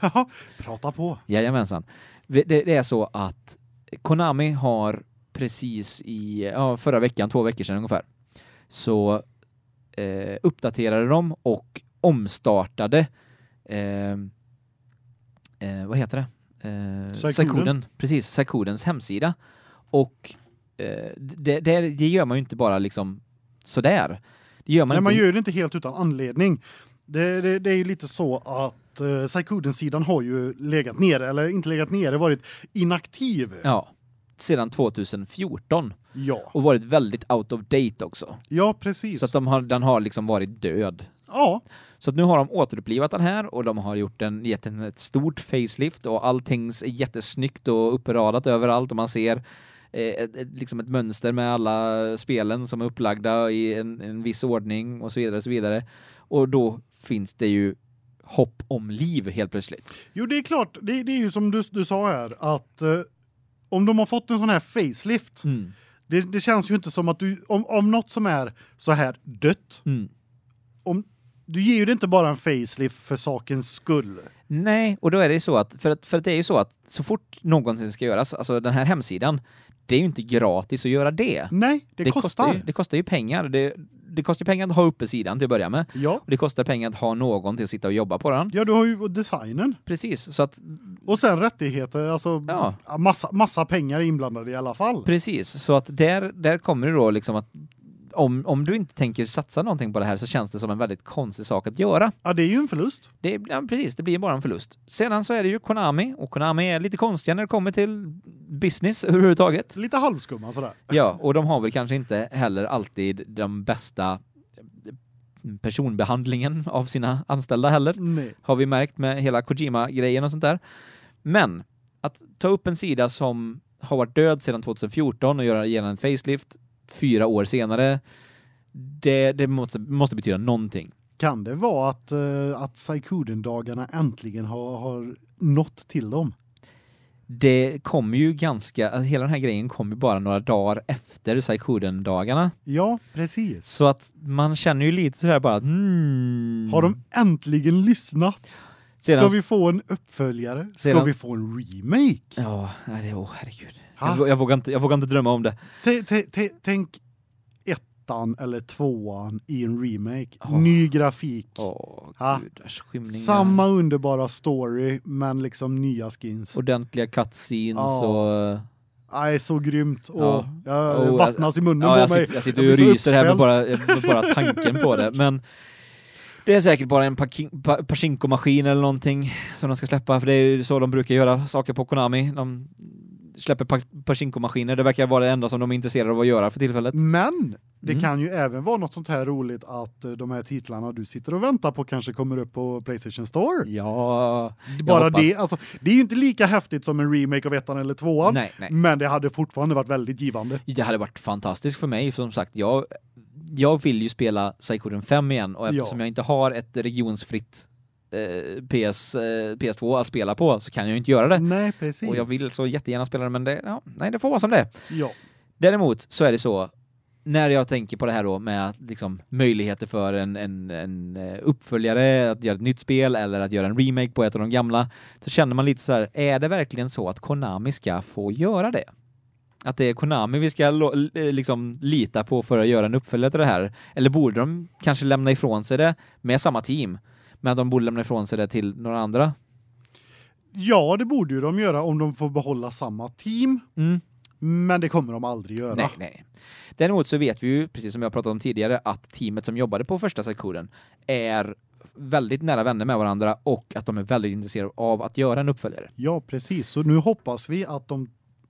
Prata på. Jajamensan. Det, det är så att Konami har precis i ja, förra veckan, två veckor sedan ungefär, så eh, uppdaterade de och omstartade eh, eh, vad heter det? Eh. Saikoden. Precis, Saikodens hemsida. Och eh, det, det, det gör man ju inte bara liksom sådär. Det gör man Nej, inte man gör det inte helt utan anledning. Det, det, det är ju lite så att uh, Saikuden-sidan har ju legat nere, eller inte legat nere, varit inaktiv. Ja, sedan 2014 Ja, och varit väldigt out of date också. ja precis. Så att de har, den har liksom varit död. Ja, Så nu har de återupplivat den här och de har gjort en, gett den ett stort facelift och allting är jättesnyggt och uppradat överallt och man ser eh, ett, ett, liksom ett mönster med alla spelen som är upplagda i en, en viss ordning och så vidare och så vidare. Och då finns det ju hopp om liv helt plötsligt. jo det är klart, det, det är ju som du, du sa här att eh, om de har fått en sån här facelift, Mm. det, det känns ju inte som att du om, om något som är så här dött, Mm. om du ger ju det inte bara en facelift för sakens skull. Nej, och då är det ju så att för, att för att det är ju så att så fort någonsin ska göras, alltså den här hemsidan, det är ju inte gratis att göra det. Nej, det, kostar. ju, det kostar ju pengar. Det, det kostar ju pengar att ha uppe sidan till att börja med. Ja. Och det kostar pengar att ha någon till att sitta och jobba på den. Ja, du har ju designen Precis, så att och sen rättigheter, alltså Ja. massa massa pengar inblandade i alla fall. precis, så att där där kommer det då liksom att om, om du inte tänker satsa någonting på det här så känns det som en väldigt konstig sak att göra. Ja, det är ju en förlust. Det, ja, precis, det blir bara en förlust. Sedan så är det ju Konami, och Konami är lite konstiga när det kommer till business överhuvudtaget. Lite halvskumma sådär. Ja, och de har väl kanske inte heller alltid de bästa personbehandlingen av sina anställda heller. Nej. Har vi märkt med hela Kojima-grejen och sånt där. Men att ta upp en sida som har varit död sedan 2014 och göra ge den en facelift fyra år senare, det, det måste, måste betyda någonting. Kan det vara att uh, att Saikuden-dagarna äntligen har har nått till dem? Det kommer ju ganska, alltså hela den här grejen kom ju bara några dagar efter Saikoden-dagarna. Ja, precis. Så att man känner ju lite sådär bara hmm. Har de äntligen lyssnat? Ska Sedan- vi få en uppföljare? Ska Sedan- vi få en remake? Ja, det, åh herregud. Jag, jag, vågar inte, jag vågar inte drömma om det. T- t- t- Tänk ettan eller tvåan i en remake. Ja. Ny grafik. Åh, Ha? gudars skymningar. Samma underbara story men liksom nya skins. Ordentliga cutscenes Ja. och... Nej, så grymt och Ja. jag Oh, vattnas i munnen Ja, på jag, mig. sitter, jag sitter Jag och ryser här med uppspelt. bara, med bara tanken på det. Men det är säkert bara en Pachinko-maskin eller någonting som de ska släppa, för det är ju så de brukar göra saker på Konami. De släpper pa Pachinko-maskiner, det verkar vara det enda som de är intresserade av att göra för tillfället. Men det Mm. kan ju även vara något sånt här roligt att eh, de här titlarna du sitter och väntar på kanske kommer upp på PlayStation Store. Ja, Bara det, alltså det är ju inte lika häftigt som en remake av ettan eller tvåan. nej, nej. Men det hade fortfarande varit väldigt givande. Det hade varit fantastiskt för mig, som sagt, jag, jag vill ju spela Psychoden 5 igen och eftersom Ja. jag inte har ett regionsfritt PS, eh, PS2 att spela på så kan jag ju inte göra det. Nej, precis. Och jag vill så jättegärna spela det, men det, ja, nej, det får vara som det. Ja. Däremot så är det så, när jag tänker på det här då med liksom, möjligheter för en, en, en eh, uppföljare att göra ett nytt spel eller att göra en remake på ett av de gamla, så känner man lite så här, är det verkligen så att Konami ska få göra det? Att det är Konami vi ska eh, liksom lita på för att göra en uppföljare till det här? Eller borde de kanske lämna ifrån sig det med samma team? Men de borde lämna ifrån sig det till några andra? ja, det borde ju de göra om de får behålla samma team. Mm. Men det kommer de aldrig göra. Nej, nej. Däremot så vet vi ju, precis som jag pratat om tidigare, att teamet som jobbade på första sektionen är väldigt nära vänner med varandra och att de är väldigt intresserade av att göra en uppföljare. Ja, precis. Så nu hoppas vi att de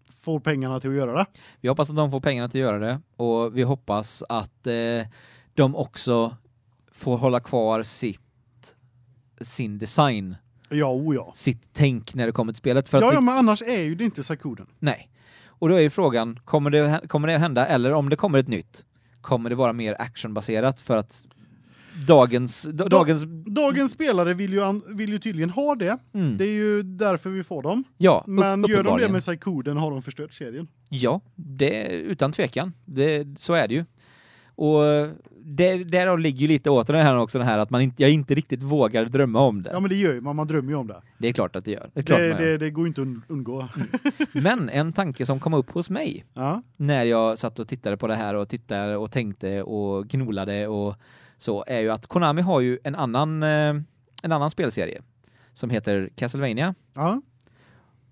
får pengarna till att göra det. Vi hoppas att de får pengarna till att göra det och vi hoppas att eh, de också får hålla kvar sitt sin design, Ja, o ja. sitt tänk när det kommer till spelet för att Ja, det, ja, men annars är ju det inte Sakuden. nej. Och då är ju frågan kommer det kommer det att hända eller om det kommer ett nytt kommer det vara mer actionbaserat för att dagens da, dagens Dagens spelare vill ju, an, vill ju tydligen ha det. mm, Det är ju därför vi får dem. ja, Men gör de det med Sakuden har de förstört serien. Ja, det utan tvekan. Det så är det ju. Och där därav ligger ju lite åter det här också det här att man inte jag inte riktigt vågar drömma om det. Ja, men det gör ju man. Man drömmer ju om det. Det är klart att det gör. Det är Det, man gör. det, det går inte att und- undgå. Men en tanke som kom upp hos mig Ja. när jag satt och tittade på det här och tittade och tänkte och gnolade och så är ju att Konami har ju en annan eh, en annan spelserie som heter Castlevania Ja.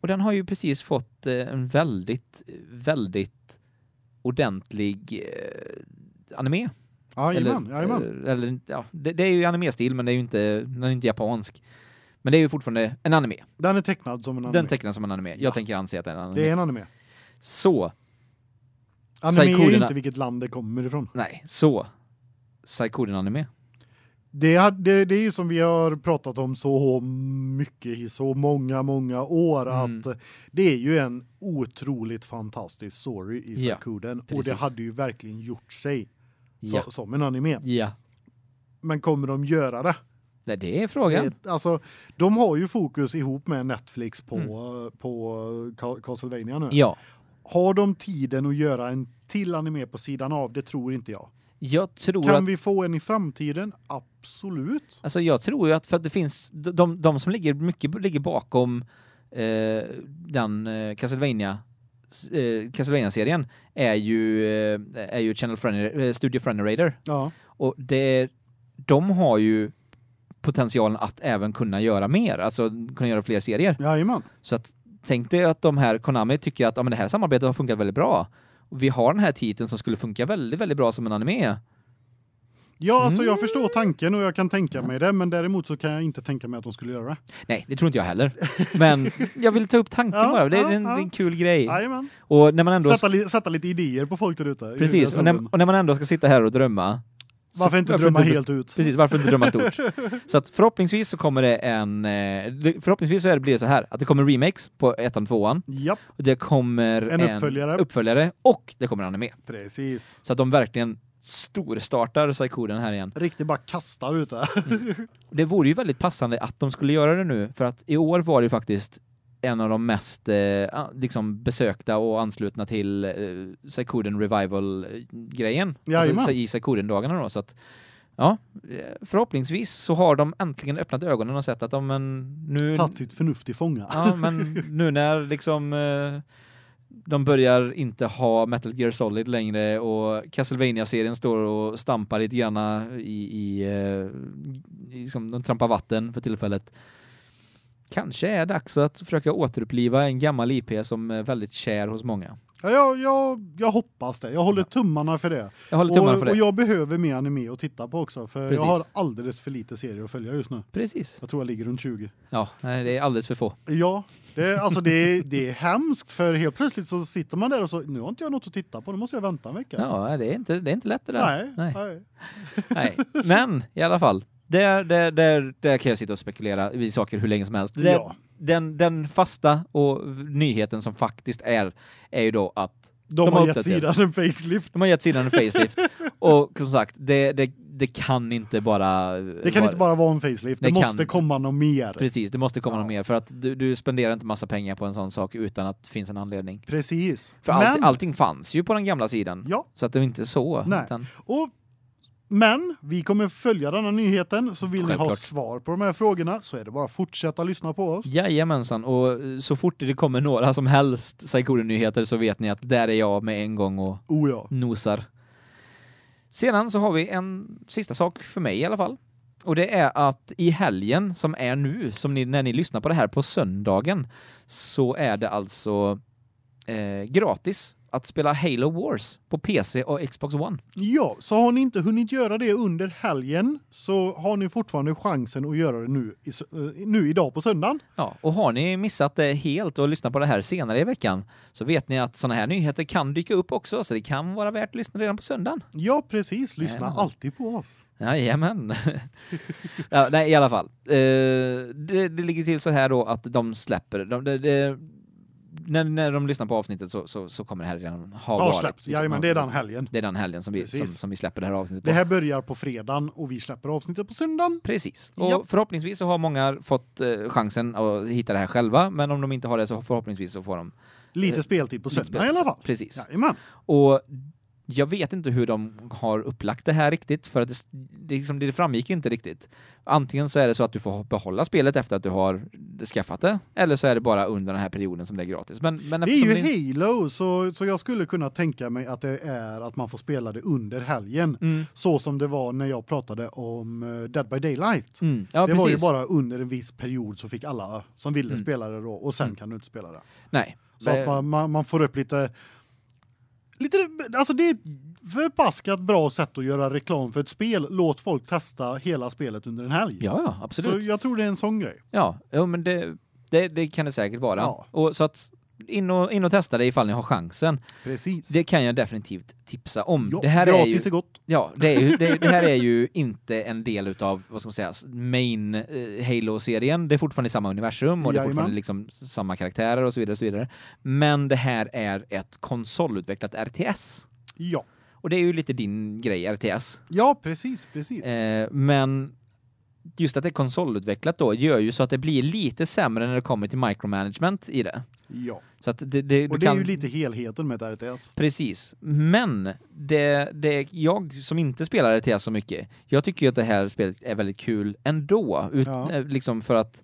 och den har ju precis fått eh, en väldigt väldigt ordentlig eh, anime Jajamän, eller, jajamän. eller, eller ja, det, det är ju anime-stil men det är ju inte den är inte japansk. Men det är ju fortfarande en anime. Den är tecknad som en anime. Den tecknas som en anime. Jag tänker anse att det är en anime. det är en anime. Så, Anime är ju inte vilket land det kommer ifrån. nej, så Saikoden anime. Det, har- det, det är ju som vi har pratat om så mycket i så många, många år Mm. att det är ju en otroligt fantastisk story i Ja, Sakuden och det hade ju verkligen gjort sig så, Ja. som en anime. Ja. Men kommer de göra det? Nej, det är frågan. det alltså, de har ju fokus ihop med Netflix på, Mm. på Ca- Castlevania nu. Ja. Har de tiden att göra en till anime på sidan av? Det tror inte jag. Jag tror Kan att vi få en i framtiden? Absolut. alltså jag tror ju att för att det finns de de, de som ligger mycket ligger bakom eh, den eh, Castlevania eh, Castlevania-serien är ju eh, är ju Channel Friend, eh, Studio Frenerator Ja. och det de har ju potentialen att även kunna göra mer, alltså kunna göra fler serier. Jajamän. Så att tänk dig att de här Konami tycker att ja, men det här samarbetet har funkat väldigt bra. Och vi har den här titeln som skulle funka väldigt väldigt bra som en anime. Ja, alltså Mm. jag förstår tanken och jag kan tänka mig det, men däremot så kan jag inte tänka mig att de skulle göra det. Nej, det tror inte jag heller. Men jag vill ta upp tanken Ja, bara. Det är, ja, en, ja. en kul grej. Jajamän. Och när man ändå Sätta, li sätta lite idéer på folk där ute. precis, och när, och när man ändå ska sitta här och drömma. Varför inte drömma helt ut? Precis, varför inte drömma stort? så att förhoppningsvis så kommer det en eh, förhoppningsvis så är det blir det så här att det kommer remakes på ettan tvåan Japp, och det kommer En uppföljare. uppföljare och det kommer en anime. precis. Så att de verkligen storstartar Psykoden här igen. Riktigt bara kastar ut det. Det vore ju väldigt passande att de skulle göra det nu för att i år var det faktiskt en av de mest eh, liksom besökta och anslutna till eh, Psykoden Revival grejen Jajamän. alltså, i Psykoden dagarna då så att ja, förhoppningsvis så har de äntligen öppnat ögonen och sett att de men nu Tagit sitt förnuft till fånga. ja, men nu när liksom eh, de börjar inte ha Metal Gear Solid längre och Castlevania-serien står och stampar lite granna i, i, eh, i som de trampar vatten för tillfället. Kanske är det dags att försöka återuppliva en gammal IP som är väldigt kär hos många. Ja, jag, jag, jag hoppas det. Jag håller tummarna för det. Jag håller tummarna Och, för det. och jag behöver mer anime att titta på också, för Precis. jag har alldeles för lite serier att följa just nu. Precis. Jag tror jag ligger runt 20. Ja, det är alldeles för få. Ja, det, alltså det, är- det är hemskt för helt plötsligt så sitter man där och så nu har inte jag något att titta på, nu måste jag vänta en vecka. Ja, det är inte, det är inte lätt det där. Nej, nej. nej. Men i alla fall, där, där, där, där kan jag sitta och spekulera i saker hur länge som helst. Det, Ja. den, den fasta och nyheten som faktiskt är, är ju då att De, De har har gett sidan en facelift. de har gett sidan en facelift. och som sagt, det, det, det kan inte bara... Det kan inte bara vara en facelift, det, Det måste komma något mer. Precis, det måste komma Ja. något mer för att du, du spenderar inte massa pengar på en sån sak utan att det finns en anledning. Precis. För Men- allt, allting fanns ju på den gamla sidan. Ja. Så att det är inte så. Nej. Utan, Och, men vi kommer följa den här nyheten, så vill ni ha Självklart. svar på de här frågorna så är det bara att fortsätta lyssna på oss. Jajamensan, och så fort det kommer några som helst Psykoden-nyheter så vet ni att där är jag med en gång och Oh ja. nosar. Sedan så har vi en sista sak för mig i alla fall. Och det är att i helgen som är nu, som ni, när ni lyssnar på det här på söndagen, så är det alltså eh, gratis att spela Halo Wars på PC och Xbox One. Ja, så har ni inte hunnit göra det under helgen så har ni fortfarande chansen att göra det nu, uh, nu idag på söndagen. Ja, och har ni missat det helt och lyssnat på det här senare i veckan så vet ni att såna här nyheter kan dyka upp också så det kan vara värt att lyssna redan på söndagen. Ja, precis. Lyssna Jajamän. alltid på oss. Jajamän. ja, nej, i alla fall. Eh, det, det ligger till så här då att de släpper, de, det, när, när de lyssnar på avsnittet så, så, så kommer det här redan ha Ja, varit. släpps. liksom. Jajamän, det är den helgen. Det är den helgen som vi, som, som vi släpper det här avsnittet på. Det här börjar på fredagen och vi släpper avsnittet på söndagen. Precis. Och Ja. förhoppningsvis så har många fått eh, chansen att hitta det här själva, men om de inte har det så förhoppningsvis så får de Lite Eh, speltid på lite söndag i alla fall. Precis. Jajamän. Och jag vet inte hur de har upplagt det här riktigt för att det, det, liksom, det framgick inte riktigt. Antingen så är det så att du får behålla spelet efter att du har skaffat det eller så är det bara under den här perioden som det är gratis. Men men Det är ju Halo så så jag skulle kunna tänka mig att det är att man får spela det under helgen Mm, så som det var när jag pratade om eh, Dead by Daylight. mm, ja, det precis. var ju bara under en viss period så fick alla som ville Mm. spela det då och sen Mm. kan du inte spela det. Nej. Så att man, man, man får upp lite lite alltså det är ett förbaskat bra sätt att göra reklam för ett spel. Låt folk testa hela spelet under en helg. Ja, ja, så absolut. jag tror det är en sån grej. Ja, jo, men det, det, det kan det säkert vara. Ja. Och så att in och, in och testa det ifall ni har chansen. Precis. Det kan jag definitivt tipsa om. ja, det här är ju gratis är gott. Ja, det, är ju, det, det här är ju inte en del utav, vad ska man säga, main eh, Halo-serien. Det är fortfarande samma universum och det är Jajamän. fortfarande liksom samma karaktärer och så vidare och så vidare. Men det här är ett konsolutvecklat RTS. Ja. Och det är ju lite din grej, RTS. Ja, precis, precis. Eh, men just att det är konsolutvecklat då gör ju så att det blir lite sämre när det kommer till micromanagement i det. ja. Så att det, det, Och det kan... är ju lite helheten med ett RTS. Precis. Men det, det jag som inte spelar RTS så mycket, jag tycker ju att det här spelet är väldigt kul ändå. Ut, Ja. eh, Liksom för att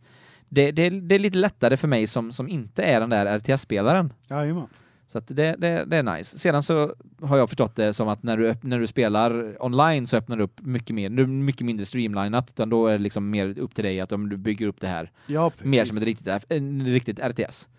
det, det, det är lite lättare för mig som, som inte är den där RTS-spelaren. Jajamän. Så det, det, det är nice. Sedan så har jag förstått det som att när du, när du spelar online så öppnar du upp mycket mer, mycket mindre streamlinat, utan då är det liksom mer upp till dig att om du bygger upp det här Ja, mer som ett riktigt, en riktigt RTS.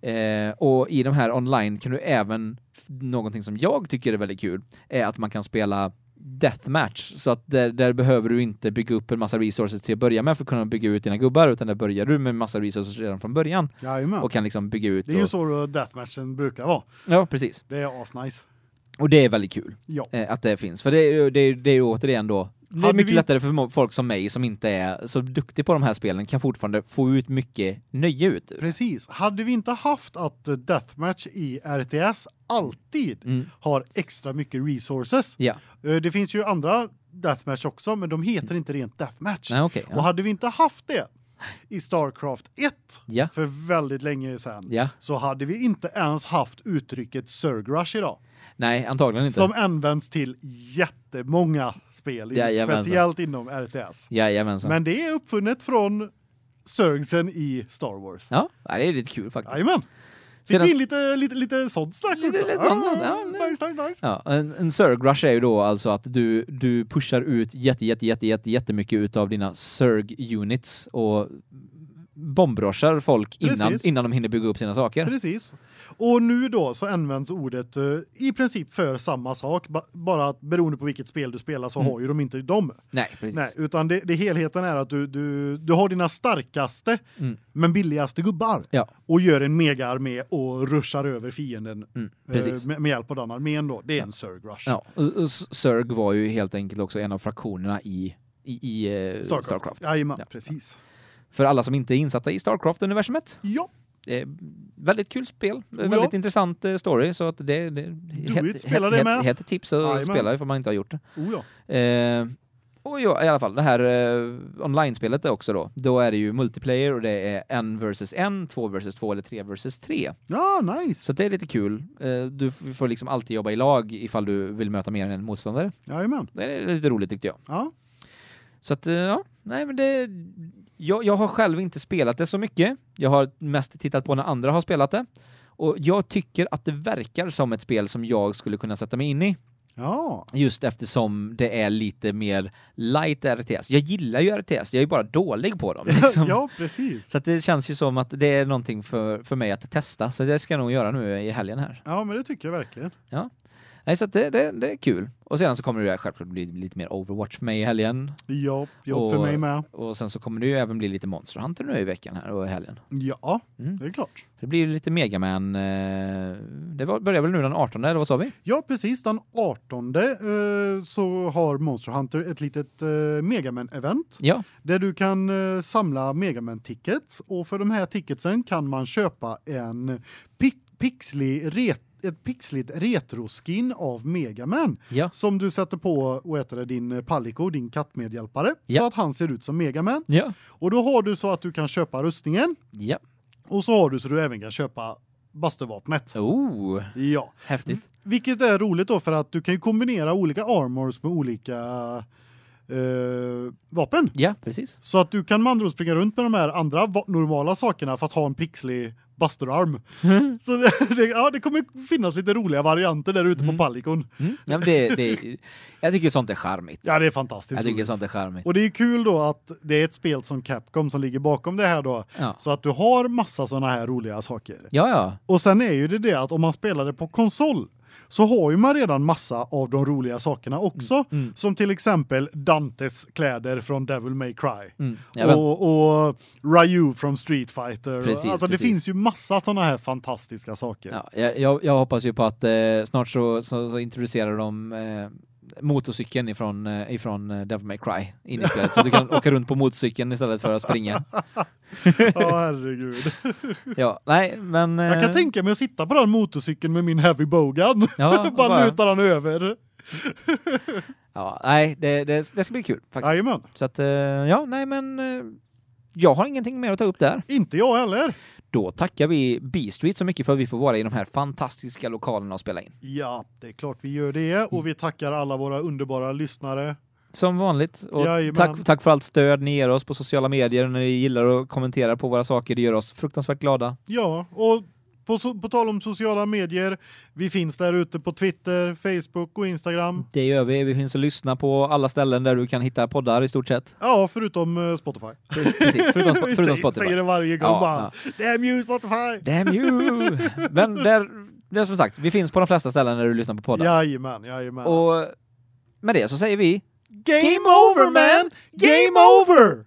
Eh, och i de här online kan du även, någonting som jag tycker är väldigt kul, är att man kan spela deathmatch. Så att där, där behöver du inte bygga upp en massa resources till att börja med för att kunna bygga ut dina gubbar, utan där börjar du med massa resources redan från början Jajamän. och kan liksom bygga ut. Det är ju så deathmatchen brukar vara. Ja, precis. Det är asnice. Och det är väldigt kul Ja. eh, att det finns. För det det, det är ju återigen då det är Hade mycket vi- lättare för folk som mig som inte är så duktig på de här spelen kan fortfarande få ut mycket nöje ut. Precis. Hade vi inte haft att eh, deathmatch i RTS alltid Mm. har extra mycket resources. Ja, Eh, Det finns ju andra deathmatch också, men de heter inte rent deathmatch. nej. Och ja. hade vi inte haft det i Starcraft 1 ja. för väldigt länge sedan Ja, så hade vi inte ens haft uttrycket Surg Rush idag nej antagligen inte. som används till jättemånga spel, Jajamensan. speciellt inom RTS. Jajamensan. Men det är uppfunnet från Surgsen i Star Wars. Ja, det är lite kul faktiskt. Jajamän. Fick vi in lite, lite, lite sånt snack Lite- också. lite sånt, Ah, sånt, ja, nej. nice, nice, nice. Ja, en, en Surg Rush är ju då alltså att du, du pushar ut jätte, jätte, jätte, jätte, jättemycket utav dina Surg units och bombroschar folk innan, Precis. innan de hinner bygga upp sina saker. Precis. Och nu då så används ordet eh, i princip för samma sak, ba bara att beroende på vilket spel du spelar så Mm. har ju de inte dem. Nej, precis. Nej, utan det, det helheten är att du, du, du har dina starkaste Mm. men billigaste gubbar Ja. och gör en megaarmé och ruschar över fienden Mm, eh, precis. med, med hjälp av den armén då. Det är en Surg Rush. Ja, och, var ju helt enkelt också en av fraktionerna i, i, i eh, Starcraft. Starcraft. Jajamän, Ja. precis. För alla som inte är insatta i Starcraft-universumet. Ja, Eh, väldigt kul spel, Oh ja. väldigt intressant eh, story så att det det med. Hett tips att Jajamän. spela ifall man inte har gjort det. oh ja. Eh, och ja, i alla fall det här eh, online-spelet är också då. Då är det ju multiplayer och det är en versus en, två versus två eller tre versus tre. Ja, nice. Så det är lite kul. Eh, du får liksom alltid jobba i lag ifall du vill möta mer än en motståndare. Jajamän. Det är lite roligt tyckte jag. Ja. Så att, eh, ja, nej men det... Jag, jag har själv inte spelat det så mycket. Jag har mest tittat på när andra har spelat det. Och jag tycker att det verkar som ett spel som jag skulle kunna sätta mig in i. Ja. Just eftersom det är lite mer light RTS. Jag gillar ju RTS, jag är bara dålig på dem. Liksom. ja, precis. Så det känns ju som att det är någonting för, för mig att testa, så det ska jag nog göra nu i helgen här. Ja, men det tycker jag verkligen. Nej, så det, det, det är kul. Och sedan så kommer det självklart bli lite mer Overwatch för mig i helgen. Ja, jobb för Och- mig med. Och sen så kommer det ju även bli lite Monster Hunter nu i veckan här och i helgen. Ja, Mm. det är klart. Det blir ju lite Megaman. Eh, det börjar väl nu den 18 eller vad sa vi? Ja, precis. Den 18 eh, så har Monster Hunter ett litet eh, Megaman-event Ja, där du kan samla Megaman-tickets och för de här ticketsen kan man köpa en pi pixlig ret ett pixligt retroskin av Megaman ja, som du sätter på vad heter det, din eh, Palico, din kattmedhjälpare Ja. så att han ser ut som Megaman. ja, Och då har du så att du kan köpa rustningen ja. och så har du så du även kan köpa bastuvapnet. Oh, Ja. häftigt. Vilket är roligt då för att du kan ju kombinera olika armors med olika eh, vapen. Ja, precis. Så att du kan med andra springa runt med de här andra normala sakerna fast ha en pixlig basturarm. Så det, det, ja, det kommer finnas lite roliga varianter där ute Mm. på Palikon. Mm. Ja, det, det, jag tycker sånt är charmigt. Ja, det är fantastiskt. Jag tycker roligt. sånt är charmigt. Och det är kul då att det är ett spel som Capcom som ligger bakom det här då. Ja, Så att du har massa såna här roliga saker. ja. ja. Och sen är ju det det att om man spelar det på konsol så har ju man redan massa av de roliga sakerna också. Mm. Som till exempel Dantes kläder från Devil May Cry. Mm. Och, och Ryu från Street Fighter. Precis, alltså det precis. finns ju massa såna här fantastiska saker. ja, jag, jag, jag hoppas ju på att eh, snart så, så, så introducerar de eh, motorcykeln ifrån, eh, ifrån eh, Devil May Cry in i spelet. Så du kan åka runt på motorcykeln istället för att springa. Ja, herregud. Ja, nej, men... Jag kan eh, tänka mig att sitta på den motorcykeln med min heavy bowgun. Ja, bara bara- den över. Ja, nej, det, det, det ska bli kul faktiskt. Jajamän. Så att, ja, nej men... Jag har ingenting mer att ta upp där. Inte jag heller. Då tackar vi B-Street så mycket för att vi får vara i de här fantastiska lokalerna och spela in. Ja, det är klart vi gör det och vi tackar alla våra underbara lyssnare. Som vanligt. Och Jajamän. tack, tack för allt stöd ni ger oss på sociala medier när ni gillar och kommenterar på våra saker. Det gör oss fruktansvärt glada. Ja, och på, so- på tal om sociala medier, vi finns där ute på Twitter, Facebook och Instagram. Det gör vi. Vi finns att lyssna på alla ställen där du kan hitta poddar i stort sett. Ja, förutom eh, Spotify. Precis, förutom, Vi förutom Spotify. säger det varje gång Ja, bara. Damn you Spotify! Damn you! Men där, det som sagt, vi finns på de flesta ställen när du lyssnar på poddar. Jajamän, jajamän. Och med det så säger vi Game over man! Game over!